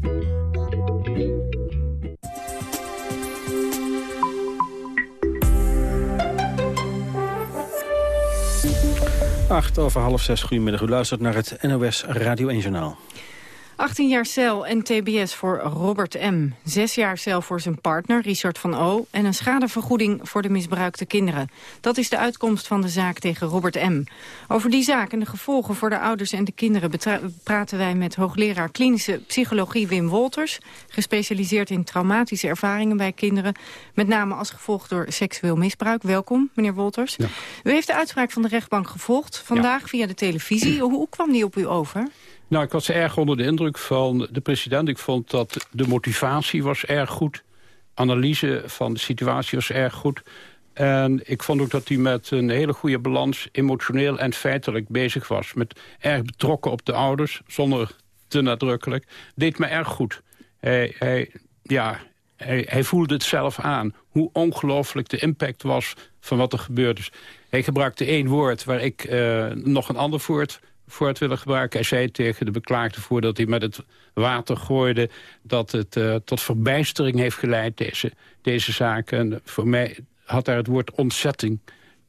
Acht over half zes, goedemiddag. U luistert naar het NOS Radio 1 Journaal. 18 jaar cel en tbs voor Robert M. Zes jaar cel voor zijn partner, Richard van O. En een schadevergoeding voor de misbruikte kinderen. Dat is de uitkomst van de zaak tegen Robert M. Over die zaak en de gevolgen voor de ouders en de kinderen... praten wij met hoogleraar klinische psychologie Wim Wolters... gespecialiseerd in traumatische ervaringen bij kinderen... met name als gevolg door seksueel misbruik. Welkom, meneer Wolters. Ja. U heeft de uitspraak van de rechtbank gevolgd, vandaag via de televisie. Hoe, hoe kwam die op u over? Nou, ik was erg onder de indruk van de president. Ik vond dat de motivatie was erg goed. Analyse van de situatie was erg goed. En ik vond ook dat hij met een hele goede balans... emotioneel en feitelijk bezig was. Met erg betrokken op de ouders, zonder te nadrukkelijk. Deed me erg goed. Hij, ja, hij, hij, voelde het zelf aan. Hoe ongelooflijk de impact was van wat er gebeurd is. Hij gebruikte één woord waar ik uh, nog een ander woord voor het willen gebruiken. Hij zei tegen de beklaagde voordat hij met het water gooide... dat het uh, tot verbijstering heeft geleid, deze, deze zaak. En voor mij had daar het woord ontzetting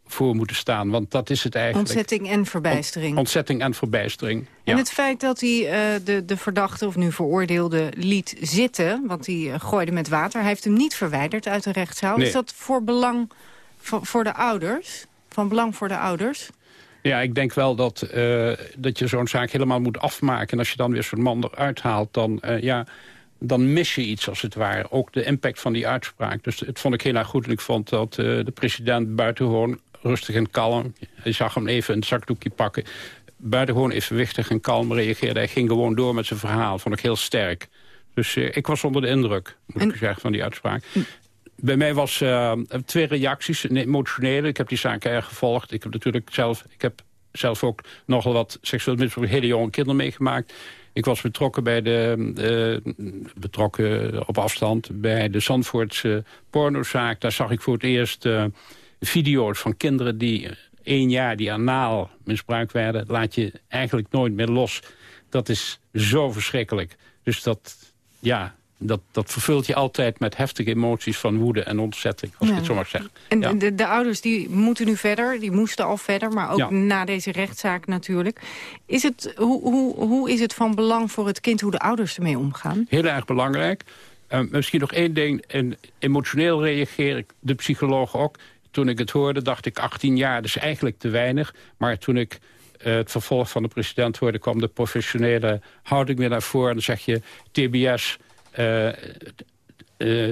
voor moeten staan. Want dat is het eigenlijk. Ontzetting en verbijstering. ontzetting en verbijstering, ja. En het feit dat hij uh, de, de verdachte, of nu veroordeelde, liet zitten... want hij uh, gooide met water, hij heeft hem niet verwijderd uit de rechtszaal. Nee. Is dat voor belang voor, voor de ouders? Van belang voor de ouders? Ja, ik denk wel dat, eh, dat je zo'n zaak helemaal moet afmaken. En als je dan weer zo'n man eruit haalt, dan, uh, ja, dan mis je iets als het ware. Ook de impact van die uitspraak. Dus het vond ik heel erg goed. En ik vond dat uh, de president buitengewoon rustig en kalm... hij zag hem even een zakdoekje pakken... buitengewoon evenwichtig en kalm reageerde. Hij ging gewoon door met zijn verhaal. Vond ik heel sterk. Dus ik was onder de indruk, moet en... ik zeggen, van die uitspraak. Bij mij was uh, twee reacties, een emotionele. Ik heb die zaak erg gevolgd. Ik heb natuurlijk zelf, ik heb zelf ook nogal wat seksueel misbruik hele jonge kinderen meegemaakt. Ik was betrokken bij de, betrokken op afstand bij de Zandvoortse pornozaak. Daar zag ik voor het eerst uh, video's van kinderen die één jaar die anaal misbruikt werden. Laat je eigenlijk nooit meer los. Dat is zo verschrikkelijk. Dus dat, ja, dat, dat vervult je altijd met heftige emoties van woede en ontzetting, als ja. ik het zo mag zeggen. En ja. de, de, ouders die moeten nu verder, die moesten al verder, maar ook ja. na deze rechtszaak natuurlijk. Is het, hoe, hoe, hoe is het van belang voor het kind hoe de ouders ermee omgaan? Heel erg belangrijk. Uh, misschien nog één ding, en emotioneel reageer ik, de psycholoog ook. Toen ik het hoorde, dacht ik 18 jaar, dat is eigenlijk te weinig. Maar toen ik uh, het vervolg van de president hoorde, kwam de professionele houding weer naar voren. En dan zeg je, TBS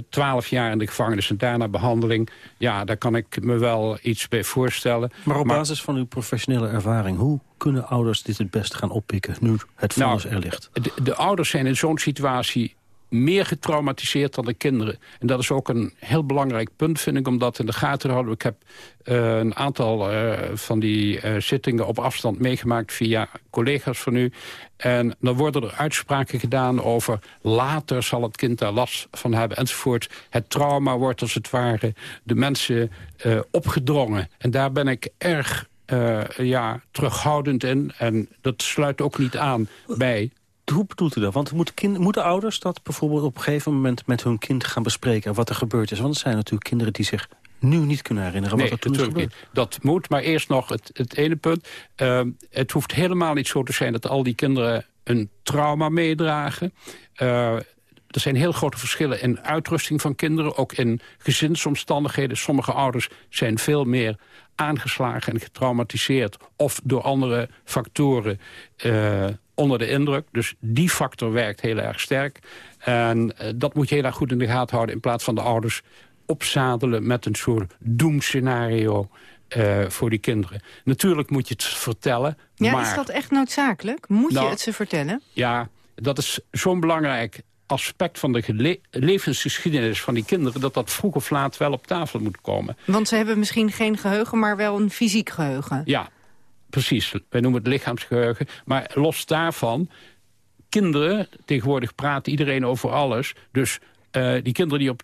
twaalf uh, jaar in de gevangenis en daarna behandeling. Ja, daar kan ik me wel iets bij voorstellen. Maar op maar, basis van uw professionele ervaring... hoe kunnen ouders dit het beste gaan oppikken nu het vonnis nou, er ligt? De, de ouders zijn in zo'n situatie meer getraumatiseerd dan de kinderen. En dat is ook een heel belangrijk punt, vind ik, om dat in de gaten te houden. Ik heb uh, een aantal uh, van die uh, zittingen op afstand meegemaakt via collega's van u. En dan worden er uitspraken gedaan over later zal het kind daar last van hebben enzovoort. Het trauma wordt als het ware de mensen opgedrongen. En daar ben ik erg ja, terughoudend in. En dat sluit ook niet aan bij hoe bedoelt u dat? Want moet kind, moeten ouders dat bijvoorbeeld op een gegeven moment met hun kind gaan bespreken... wat er gebeurd is? Want er zijn natuurlijk kinderen die zich nu niet kunnen herinneren nee, wat er toen is. Dat moet, maar eerst nog het, het ene punt. Uh, het hoeft helemaal niet zo te zijn dat al die kinderen een trauma meedragen. Uh, er zijn heel grote verschillen in uitrusting van kinderen. Ook in gezinsomstandigheden. Sommige ouders zijn veel meer aangeslagen en getraumatiseerd... of door andere factoren uh, onder de indruk. Dus die factor werkt heel erg sterk. En uh, dat moet je heel erg goed in de gaten houden... in plaats van de ouders opzadelen met een soort doemscenario... Uh, voor die kinderen. Natuurlijk moet je het vertellen. Ja, maar... is dat echt noodzakelijk? Moet nou, je het ze vertellen? Ja, dat is zo'n belangrijk aspect van de le levensgeschiedenis van die kinderen... dat dat vroeg of laat wel op tafel moet komen. Want ze hebben misschien geen geheugen, maar wel een fysiek geheugen. Ja, precies. Wij noemen het lichaamsgeheugen. Maar los daarvan, kinderen, tegenwoordig praat iedereen over alles. Dus uh, die kinderen die op,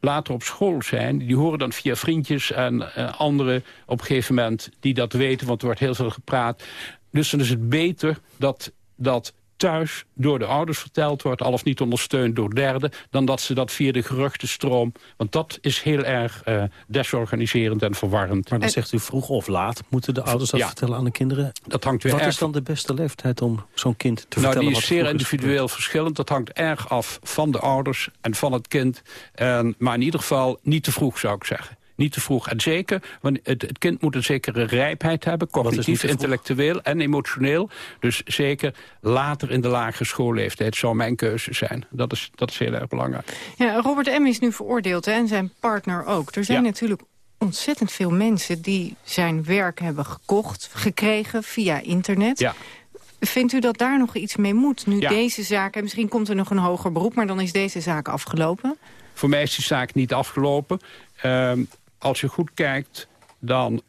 later op school zijn... die horen dan via vriendjes en uh, anderen op een gegeven moment... die dat weten, want er wordt heel veel gepraat. Dus dan is het beter dat... dat thuis door de ouders verteld wordt... al of niet ondersteund door derden... dan dat ze dat via de geruchtenstroom... want dat is heel erg uh, desorganiserend en verwarrend. Maar dan zegt u vroeg of laat moeten de ouders dat ja. vertellen aan de kinderen? Dat hangt weer wat erg... is dan de beste leeftijd om zo'n kind te nou, vertellen? die is zeer individueel is verschillend. Dat hangt erg af van de ouders en van het kind. En, maar in ieder geval niet te vroeg, zou ik zeggen niet te vroeg. En zeker, want het, het kind moet een zekere rijpheid hebben... cognitief, intellectueel en emotioneel. Dus zeker later in de lagere schoolleeftijd zou mijn keuze zijn. Dat is, dat is heel erg belangrijk. Ja, Robert M. is nu veroordeeld hè, en zijn partner ook. Er zijn ja. natuurlijk ontzettend veel mensen die zijn werk hebben gekocht... gekregen via internet... Ja. Vindt u dat daar nog iets mee moet? Nu ja. deze zaak, en misschien komt er nog een hoger beroep... maar dan is deze zaak afgelopen? Voor mij is die zaak niet afgelopen. Uh, als je goed kijkt, dan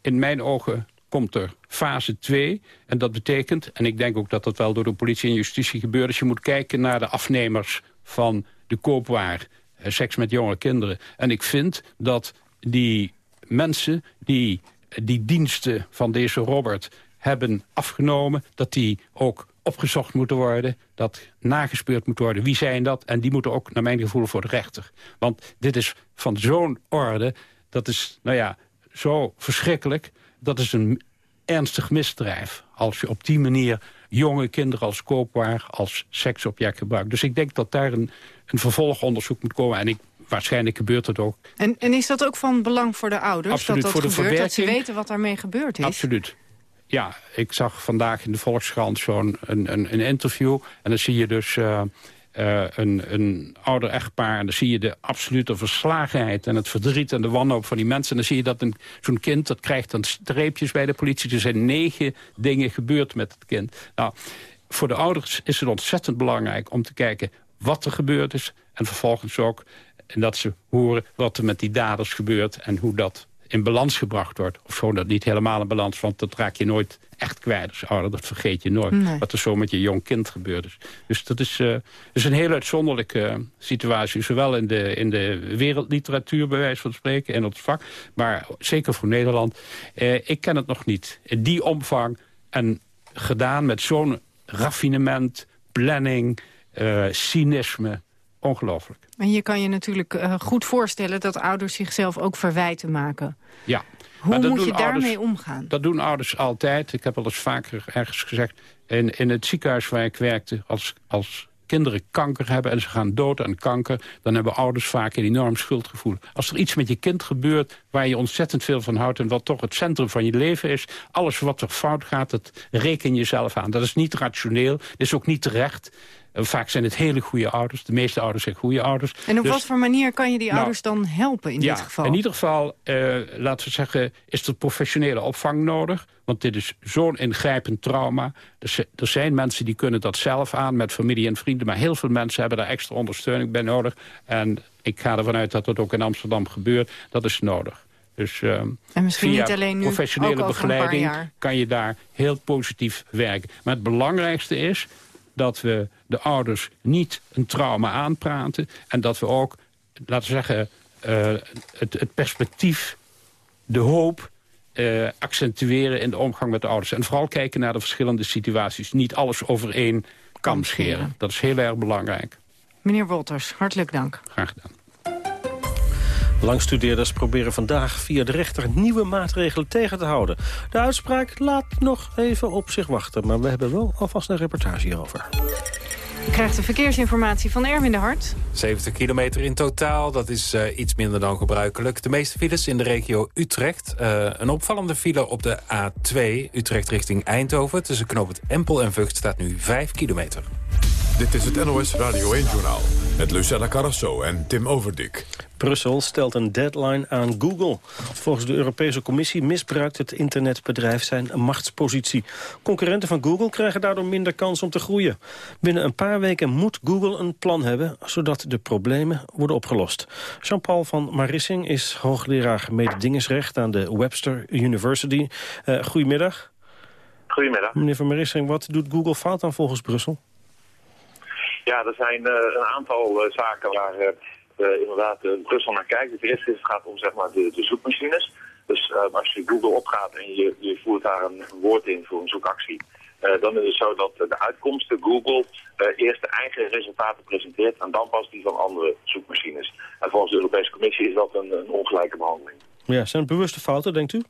in mijn ogen komt er fase 2. En dat betekent, en ik denk ook dat dat wel door de politie en justitie gebeurt... dus je moet kijken naar de afnemers van de koopwaar. Eh, seks met jonge kinderen. En ik vind dat die mensen die die diensten van deze Robert hebben afgenomen... dat die ook opgezocht moeten worden, dat nagespeurd moet worden. Wie zijn dat? En die moeten ook, naar mijn gevoel, voor de rechter. Want dit is van zo'n orde, dat is, nou ja, zo verschrikkelijk. Dat is een ernstig misdrijf. Als je op die manier jonge kinderen als koopwaar, als seksobject gebruikt. Dus ik denk dat daar een, een vervolgonderzoek moet komen. En ik, waarschijnlijk gebeurt het ook. En, en is dat ook van belang voor de ouders? Absoluut, dat dat voor de gebeurt, dat ze weten wat daarmee gebeurd is? Absoluut. Ja, ik zag vandaag in de Volkskrant zo'n een, een, een, interview. En dan zie je dus uh, uh, een, een ouder echtpaar. En dan zie je de absolute verslagenheid en het verdriet en de wanhoop van die mensen. En dan zie je dat zo'n kind, dat krijgt dan streepjes bij de politie. Er zijn negen dingen gebeurd met het kind. Nou, voor de ouders is het ontzettend belangrijk om te kijken wat er gebeurd is. En vervolgens ook en dat ze horen wat er met die daders gebeurt en hoe dat in balans gebracht wordt. Of gewoon dat niet helemaal in balans, want dat raak je nooit echt kwijt als ouder. Dat vergeet je nooit, wat er zo met je jong kind gebeurd is. Dus dat is, uh, is een heel uitzonderlijke situatie. Zowel in de, in de wereldliteratuur, bij wijze van spreken, in het vak. Maar zeker voor Nederland. Uh, ik ken het nog niet. In die omvang en gedaan met zo'n raffinement, planning, uh, cynisme ongelooflijk. En je kan je natuurlijk uh, goed voorstellen dat ouders zichzelf ook verwijten maken. Ja. Hoe moet je daarmee omgaan? Dat doen ouders altijd. Ik heb al eens vaker ergens gezegd... in, in het ziekenhuis waar ik werkte, als, als kinderen kanker hebben... en ze gaan dood aan kanker... dan hebben ouders vaak een enorm schuldgevoel. Als er iets met je kind gebeurt waar je ontzettend veel van houdt... en wat toch het centrum van je leven is... alles wat er fout gaat, dat reken je zelf aan. Dat is niet rationeel, dat is ook niet terecht... Vaak zijn het hele goede ouders. De meeste ouders zijn goede ouders. En op dus, wat voor manier kan je die nou, ouders dan helpen in ja, dit geval? in ieder geval, uh, laten we zeggen, is er professionele opvang nodig. Want dit is zo'n ingrijpend trauma. Er, er zijn mensen die kunnen dat zelf aan met familie en vrienden. Maar heel veel mensen hebben daar extra ondersteuning bij nodig. En ik ga ervan uit dat dat ook in Amsterdam gebeurt. Dat is nodig. Dus uh, en misschien via niet alleen nu, professionele begeleiding kan je daar heel positief werken. Maar het belangrijkste is dat we de ouders niet een trauma aanpraten... en dat we ook, laten we zeggen, uh, het, het, perspectief, de hoop... Uh, accentueren in de omgang met de ouders. En vooral kijken naar de verschillende situaties. Niet alles over één kam scheren. Dat is heel erg belangrijk. Meneer Wolters, hartelijk dank. Graag gedaan. Langstudeerders proberen vandaag via de rechter nieuwe maatregelen tegen te houden. De uitspraak laat nog even op zich wachten, maar we hebben wel alvast een reportage hierover. Krijgt de verkeersinformatie van Erwin de Hart. 70 kilometer in totaal, dat is uh, iets minder dan gebruikelijk. De meeste files in de regio Utrecht. Uh, een opvallende file op de A2, Utrecht richting Eindhoven. Tussen knoop het Empel en Vught staat nu 5 kilometer. Dit is het NOS Radio 1-journaal met Lucella Carrasso en Tim Overdik. Brussel stelt een deadline aan Google. Volgens de Europese Commissie misbruikt het internetbedrijf zijn machtspositie. Concurrenten van Google krijgen daardoor minder kans om te groeien. Binnen een paar weken moet Google een plan hebben... zodat de problemen worden opgelost. Jean-Paul van Marissing is hoogleraar mededingingsrecht... aan de Webster University. Uh, goedemiddag. Goedemiddag. Meneer van Marissing, wat doet Google fout dan volgens Brussel? Ja, er zijn uh, een aantal uh, zaken waar uh, inderdaad Brussel naar kijkt. Het eerste is, het gaat om zeg maar, de, de zoekmachines. Dus als je Google opgaat en je, je voert daar een woord in voor een zoekactie... dan is het zo dat de uitkomsten Google eerst de eigen resultaten presenteert... en dan pas die van andere zoekmachines. En volgens de Europese Commissie is dat een, een ongelijke behandeling. Ja, zijn het bewuste fouten, denkt u?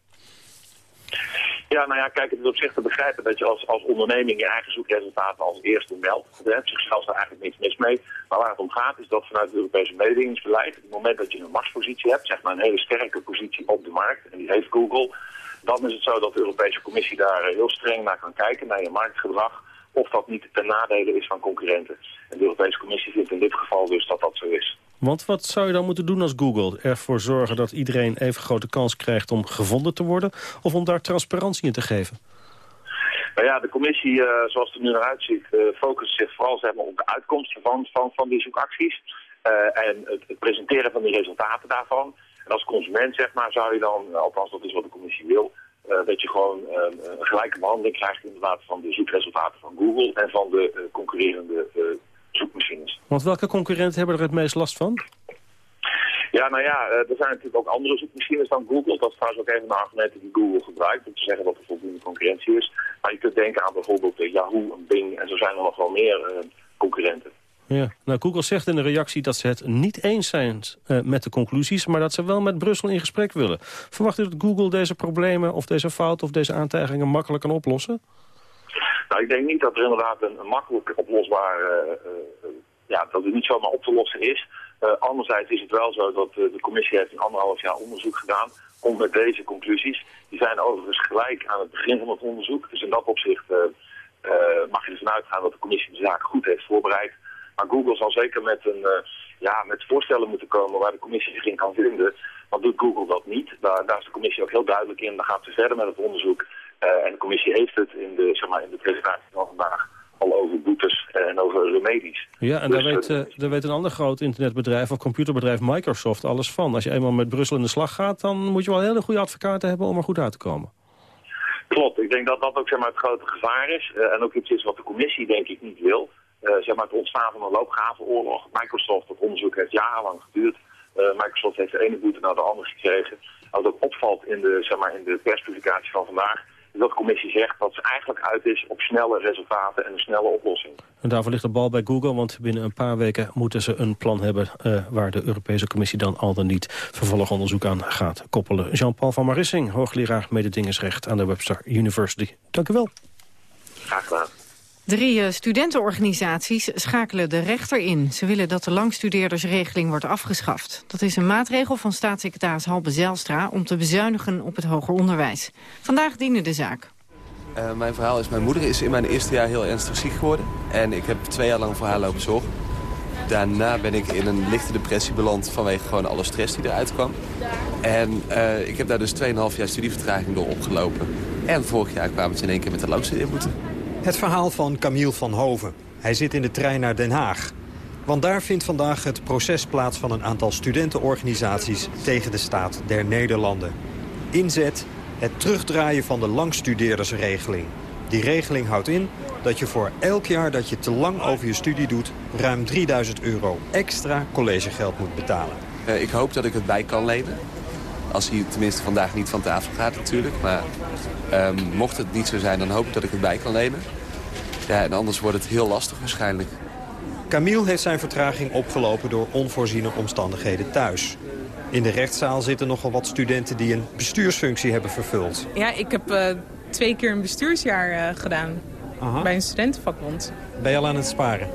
Ja, nou ja, kijk, het is op zich te begrijpen dat je als, als onderneming je eigen zoekresultaten als eerste meldt. Er hebt zichzelf daar eigenlijk niks mis mee. Maar waar het om gaat is dat vanuit het Europese mededingingsbeleid, op het moment dat je een machtspositie hebt, zeg maar een hele sterke positie op de markt, en die heeft Google, dan is het zo dat de Europese Commissie daar heel streng naar kan kijken, naar je marktgedrag, of dat niet ten nadele is van concurrenten. En de Europese Commissie vindt in dit geval dus dat dat zo is. Want wat zou je dan moeten doen als Google? Ervoor zorgen dat iedereen even grote kans krijgt om gevonden te worden? Of om daar transparantie in te geven? Nou ja, de commissie, uh, zoals het er nu naar uitziet, uh, focust zich vooral zeg maar, op de uitkomsten van, van, van die zoekacties. Uh, en het, het, presenteren van die resultaten daarvan. En als consument, zeg maar, zou je dan, althans dat is wat de commissie wil, dat je gewoon een gelijke behandeling krijgt inderdaad van de zoekresultaten van Google en van de concurrerende Want welke concurrenten hebben er het meest last van? Ja, nou ja, er zijn natuurlijk ook andere zoekmachines dan Google. Dat is trouwens ook een van de argumenten die Google gebruikt. Om te zeggen dat er voldoende concurrentie is. Maar je kunt denken aan bijvoorbeeld Yahoo en Bing. En zo zijn er nog wel meer uh, concurrenten. Ja, nou Google zegt in de reactie dat ze het niet eens zijn uh, met de conclusies... maar dat ze wel met Brussel in gesprek willen. Verwacht u dat Google deze problemen of deze fouten of deze aantijgingen makkelijk kan oplossen? Nou, ik denk niet dat er inderdaad een, een makkelijk oplosbaar, uh, ja, dat het niet zomaar op te lossen is. Uh, anderzijds is het wel zo dat de commissie heeft een anderhalf jaar onderzoek gedaan komt met deze conclusies. Die zijn overigens gelijk aan het begin van het onderzoek. Dus in dat opzicht mag je ervan uitgaan dat de commissie de zaak goed heeft voorbereid. Maar Google zal zeker met, een, ja, met voorstellen moeten komen waar de commissie zich in kan vinden. Want doet Google dat niet, daar, daar is de commissie ook heel duidelijk in. Dan gaat ze verder met het onderzoek. en de commissie heeft het in de, zeg maar, in de presentatie van vandaag al over boetes en over remedies. Ja, en daar, dus, weet, uh, daar weet een ander groot internetbedrijf of computerbedrijf Microsoft alles van. Als je eenmaal met Brussel in de slag gaat, dan moet je wel hele goede advocaten hebben om er goed uit te komen. Klopt, ik denk dat dat ook zeg maar, het grote gevaar is. Uh, en ook iets is wat de commissie denk ik niet wil. Uh, zeg maar, het ontstaan van een loopgravenoorlog. Microsoft, het onderzoek heeft jarenlang geduurd. Microsoft heeft de ene boete naar de andere gekregen. Wat ook opvalt in de, zeg maar, in de perspublicatie van vandaag dat de commissie zegt dat ze eigenlijk uit is op snelle resultaten en een snelle oplossing. En daarvoor ligt de bal bij Google, want binnen een paar weken moeten ze een plan hebben... Uh, waar de Europese Commissie dan al dan niet vervolgonderzoek aan gaat koppelen. Jean-Paul van Marissing, hoogleraar mededingingsrecht aan de Webster University. Dank u wel. Graag gedaan. Drie eh, studentenorganisaties schakelen de rechter in. Ze willen dat de langstudeerdersregeling wordt afgeschaft. Dat is een maatregel van staatssecretaris Halbe Zijlstra... om te bezuinigen op het hoger onderwijs. Vandaag diende de zaak. Uh, mijn verhaal is, mijn moeder is in mijn eerste jaar heel ernstig ziek geworden. En ik heb twee jaar lang voor haar lopen zorgen. Daarna ben ik in een lichte depressie beland vanwege gewoon alle stress die eruit kwam. En uh, ik heb daar dus 2,5 jaar studievertraging door opgelopen. En vorig jaar kwamen ze in één keer met de langstudeerboete. Het verhaal van Camille van Hoven. Hij zit in de trein naar Den Haag. Want daar vindt vandaag het proces plaats van een aantal studentenorganisaties... tegen de staat der Nederlanden. Inzet het terugdraaien van de langstudeerdersregeling. Die regeling houdt in dat je voor elk jaar dat je te lang over je studie doet... ruim 3000 euro extra collegegeld moet betalen. Uh, ik hoop dat ik het bij kan lenen. Als hij tenminste vandaag niet van tafel gaat natuurlijk. Maar um, mocht het niet zo zijn, dan hoop ik dat ik het bij kan lenen. Ja, en anders wordt het heel lastig waarschijnlijk. Camille heeft zijn vertraging opgelopen door onvoorziene omstandigheden thuis. In de rechtszaal zitten nogal wat studenten die een bestuursfunctie hebben vervuld. Ja, ik heb uh, twee keer een bestuursjaar uh, gedaan Aha. bij een studentenvakbond. Ben je al aan het sparen?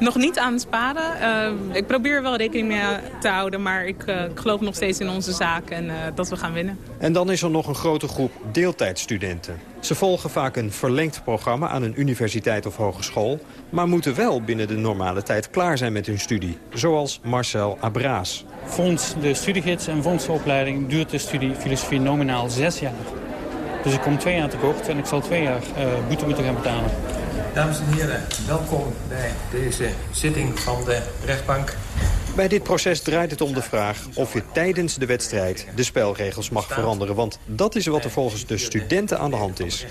Nog niet aan het sparen. Uh, ik probeer wel rekening mee te houden, maar ik, uh, ik geloof nog steeds in onze zaak en uh, dat we gaan winnen. En dan is er nog een grote groep deeltijdstudenten. Ze volgen vaak een verlengd programma aan een universiteit of hogeschool... maar moeten wel binnen de normale tijd klaar zijn met hun studie. Zoals Marcel Abraas. Volgens de studiegids en volgens de opleiding duurt de studie filosofie nominaal zes jaar. Dus ik kom twee jaar tekort en ik zal twee jaar boete moeten gaan betalen. Dames en heren, welkom bij deze zitting van de rechtbank. Bij dit proces draait het om de vraag of je tijdens de wedstrijd de spelregels mag veranderen. Want dat is wat er volgens de studenten aan de hand is.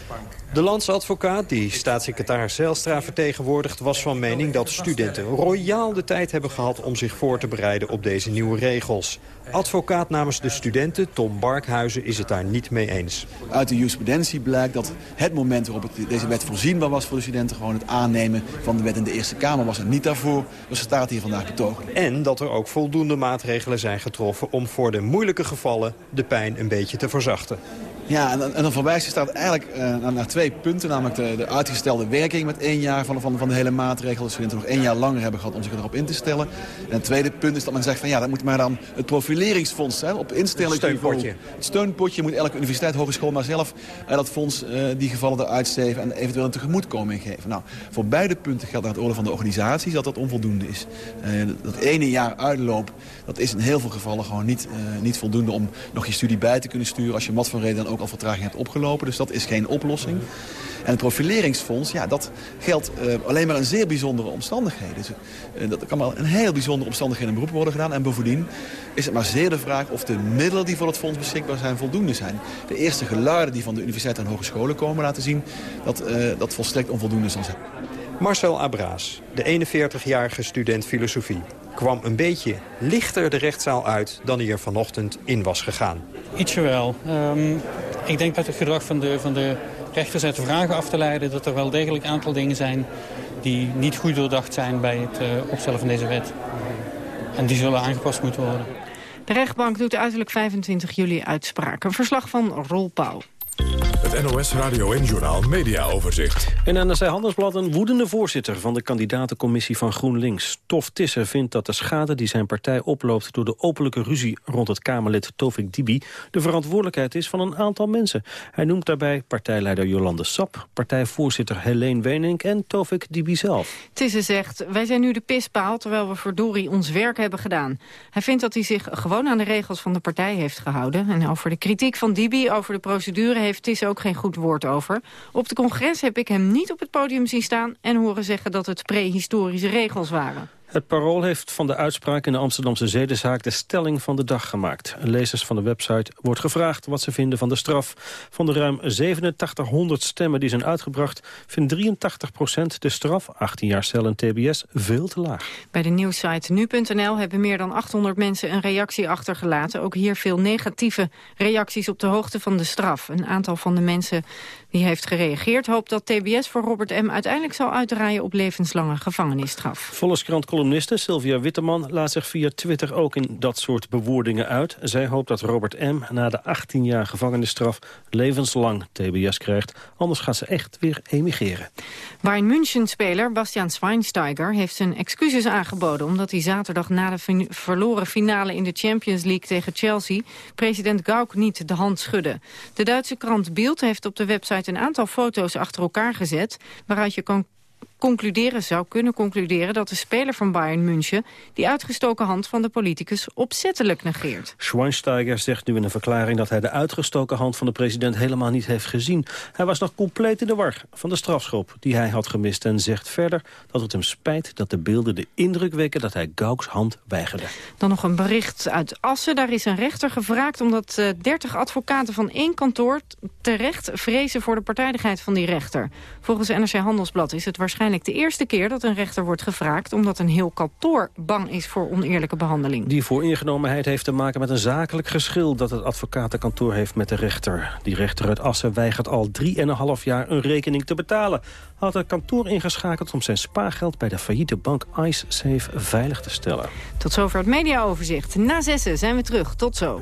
De landsadvocaat, die staatssecretaris Zijlstra vertegenwoordigt... was van mening dat studenten royaal de tijd hebben gehad... om zich voor te bereiden op deze nieuwe regels. Advocaat namens de studenten, Tom Barkhuizen, is het daar niet mee eens. Uit de jurisprudentie blijkt dat het moment waarop het, deze wet voorzienbaar was voor de studenten... gewoon het aannemen van de wet in de Eerste Kamer was er niet daarvoor. Dus staat hier vandaag betogen. En dat er ook voldoende maatregelen zijn getroffen... om voor de moeilijke gevallen de pijn een beetje te verzachten. Ja, en, en dan verwijst staat eigenlijk uh, naar, twee punten. Namelijk de, de, uitgestelde werking met één jaar van, van, van de hele maatregel. Dat studenten nog één jaar langer hebben gehad om zich erop in te stellen. En het tweede punt is dat men zegt van ja, dat moet maar dan het profileringsfonds hè, op instellingsniveau. Het steunpotje. Het steunpotje moet elke universiteit, hogeschool maar zelf uh, dat fonds uh, die gevallen eruit steven en eventueel een tegemoetkoming geven. Nou, voor beide punten geldt naar het oordeel van de organisaties dat dat onvoldoende is. dat ene jaar uitloop, dat is in heel veel gevallen gewoon niet, niet voldoende om nog je studie bij te kunnen sturen. Als je wat voor reden dan ook al vertraging hebt opgelopen. Dus dat is geen oplossing. En het profileringsfonds, ja, dat geldt uh, alleen maar in zeer bijzondere omstandigheden. Dus, uh, dat kan maar in heel bijzondere omstandigheden een beroep worden gedaan. En bovendien is het maar zeer de vraag of de middelen die voor het fonds beschikbaar zijn voldoende zijn. De eerste geluiden die van de universiteiten en hogescholen komen laten zien dat uh, dat volstrekt onvoldoende zal zijn. Marcel Abraas, de 41-jarige student filosofie kwam een beetje lichter de rechtszaal uit dan hij er vanochtend in was gegaan. Ietsje wel. Um, ik denk uit het gedrag van de, van de rechters uit de vragen af te leiden... dat er wel degelijk een aantal dingen zijn die niet goed doordacht zijn bij het uh, opstellen van deze wet. En die zullen aangepast moeten worden. De rechtbank doet uiterlijk 25 juli uitspraak. Een verslag van Roel Pauw. Het NOS Radio en Journal Media Overzicht. In NRC Handelsblad een woedende voorzitter van de kandidatencommissie van GroenLinks. Tof Tisser vindt dat de schade die zijn partij oploopt... door de openlijke ruzie rond het Kamerlid Tovik Dibi... de verantwoordelijkheid is van een aantal mensen. Hij noemt daarbij partijleider Jolande Sap... partijvoorzitter Helene Wenink en Tovik Dibi zelf. Tisser zegt, wij zijn nu de pispaal... terwijl we verdorie ons werk hebben gedaan. Hij vindt dat hij zich gewoon aan de regels van de partij heeft gehouden. En over de kritiek van Dibi over de procedure heeft Tisser ook geen goed woord over. Op de congres heb ik hem niet op het podium zien staan... en horen zeggen dat het prehistorische regels waren. Het Parool heeft van de uitspraak in de Amsterdamse zedenzaak de stelling van de dag gemaakt. Lezers van de website wordt gevraagd wat ze vinden van de straf. Van de ruim 8700 stemmen die zijn uitgebracht... vindt 83% de straf, 18 jaar cel en tbs, veel te laag. Bij de nieuwsite nu.nl hebben meer dan 800 mensen een reactie achtergelaten. Ook hier veel negatieve reacties op de hoogte van de straf. Een aantal van de mensen die heeft gereageerd hoopt dat TBS voor Robert M. uiteindelijk zal uitdraaien op levenslange gevangenisstraf. Volkskrant-columniste Sylvia Witteman laat zich via Twitter ook in dat soort bewoordingen uit. Zij hoopt dat Robert M. na de 18 jaar gevangenisstraf levenslang TBS krijgt. Anders gaat ze echt weer emigreren. Bayern München-speler Bastian Schweinsteiger heeft zijn excuses aangeboden... omdat hij zaterdag na de verloren finale in de Champions League tegen Chelsea... president Gauck niet de hand schudde. De Duitse krant Bild heeft op de website een aantal foto's achter elkaar gezet... waaruit je kan concluderen zou kunnen concluderen dat de speler van Bayern München die uitgestoken hand van de politicus opzettelijk negeert. Schweinsteiger zegt nu in een verklaring dat hij de uitgestoken hand van de president helemaal niet heeft gezien. Hij was nog compleet in de war van de strafschop die hij had gemist en zegt verder dat het hem spijt dat de beelden de indruk wekken dat hij Gauks hand weigerde. Dan nog een bericht uit Assen. Daar is een rechter gevraagd omdat uh, 30 advocaten van één kantoor terecht vrezen voor de partijdigheid van die rechter. Volgens NRC Handelsblad is het waarschijnlijk de eerste keer dat een rechter wordt gevraagd... omdat een heel kantoor bang is voor oneerlijke behandeling. Die vooringenomenheid heeft te maken met een zakelijk geschil... dat het advocatenkantoor heeft met de rechter. Die rechter uit Assen weigert al 3,5 jaar een rekening te betalen. Had het kantoor ingeschakeld om zijn spaargeld... bij de failliete bank IceSafe veilig te stellen. Tot zover het mediaoverzicht. Na zessen zijn we terug. Tot zo.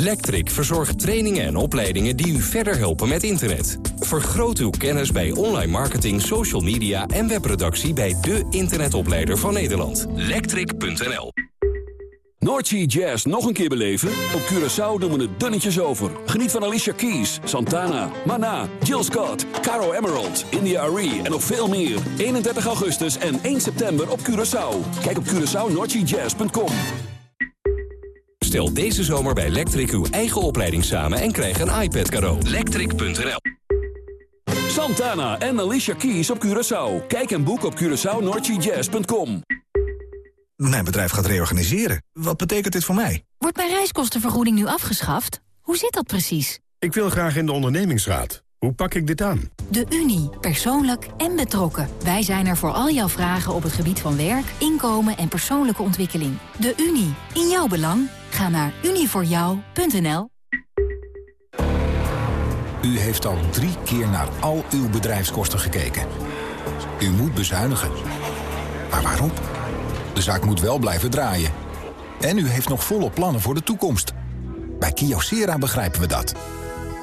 Lectric verzorgt trainingen en opleidingen die u verder helpen met internet. Vergroot uw kennis bij online marketing, social media en webproductie bij de internetopleider van Nederland. Lectric.nl Noordsea Jazz nog een keer beleven? Op Curaçao doen we het dunnetjes over. Geniet van Alicia Keys, Santana, Mana, Jill Scott, Caro Emerald, India Arie en nog veel meer. 31 augustus en 1 september op Curaçao. Kijk op CuraçaoNoordseaJazz.com. Stel deze zomer bij Lectric uw eigen opleiding samen en krijg een iPad cadeau. Lectric.nl Santana en Alicia Keys op Curaçao. Kijk en boek op CuraçaoNoordseaJazz.com. Mijn bedrijf gaat reorganiseren. Wat betekent dit voor mij? Wordt mijn reiskostenvergoeding nu afgeschaft? Hoe zit dat precies? Ik wil graag in de ondernemingsraad. Hoe pak ik dit aan? De Unie. Persoonlijk en betrokken. Wij zijn er voor al jouw vragen op het gebied van werk, inkomen en persoonlijke ontwikkeling. De Unie. In jouw belang. Ga naar unievoorjou.nl U heeft al drie keer naar al uw bedrijfskosten gekeken. U moet bezuinigen. Maar waarom? De zaak moet wel blijven draaien. En u heeft nog volle plannen voor de toekomst. Bij Kyocera begrijpen we dat.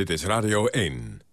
Dit is Radio 1.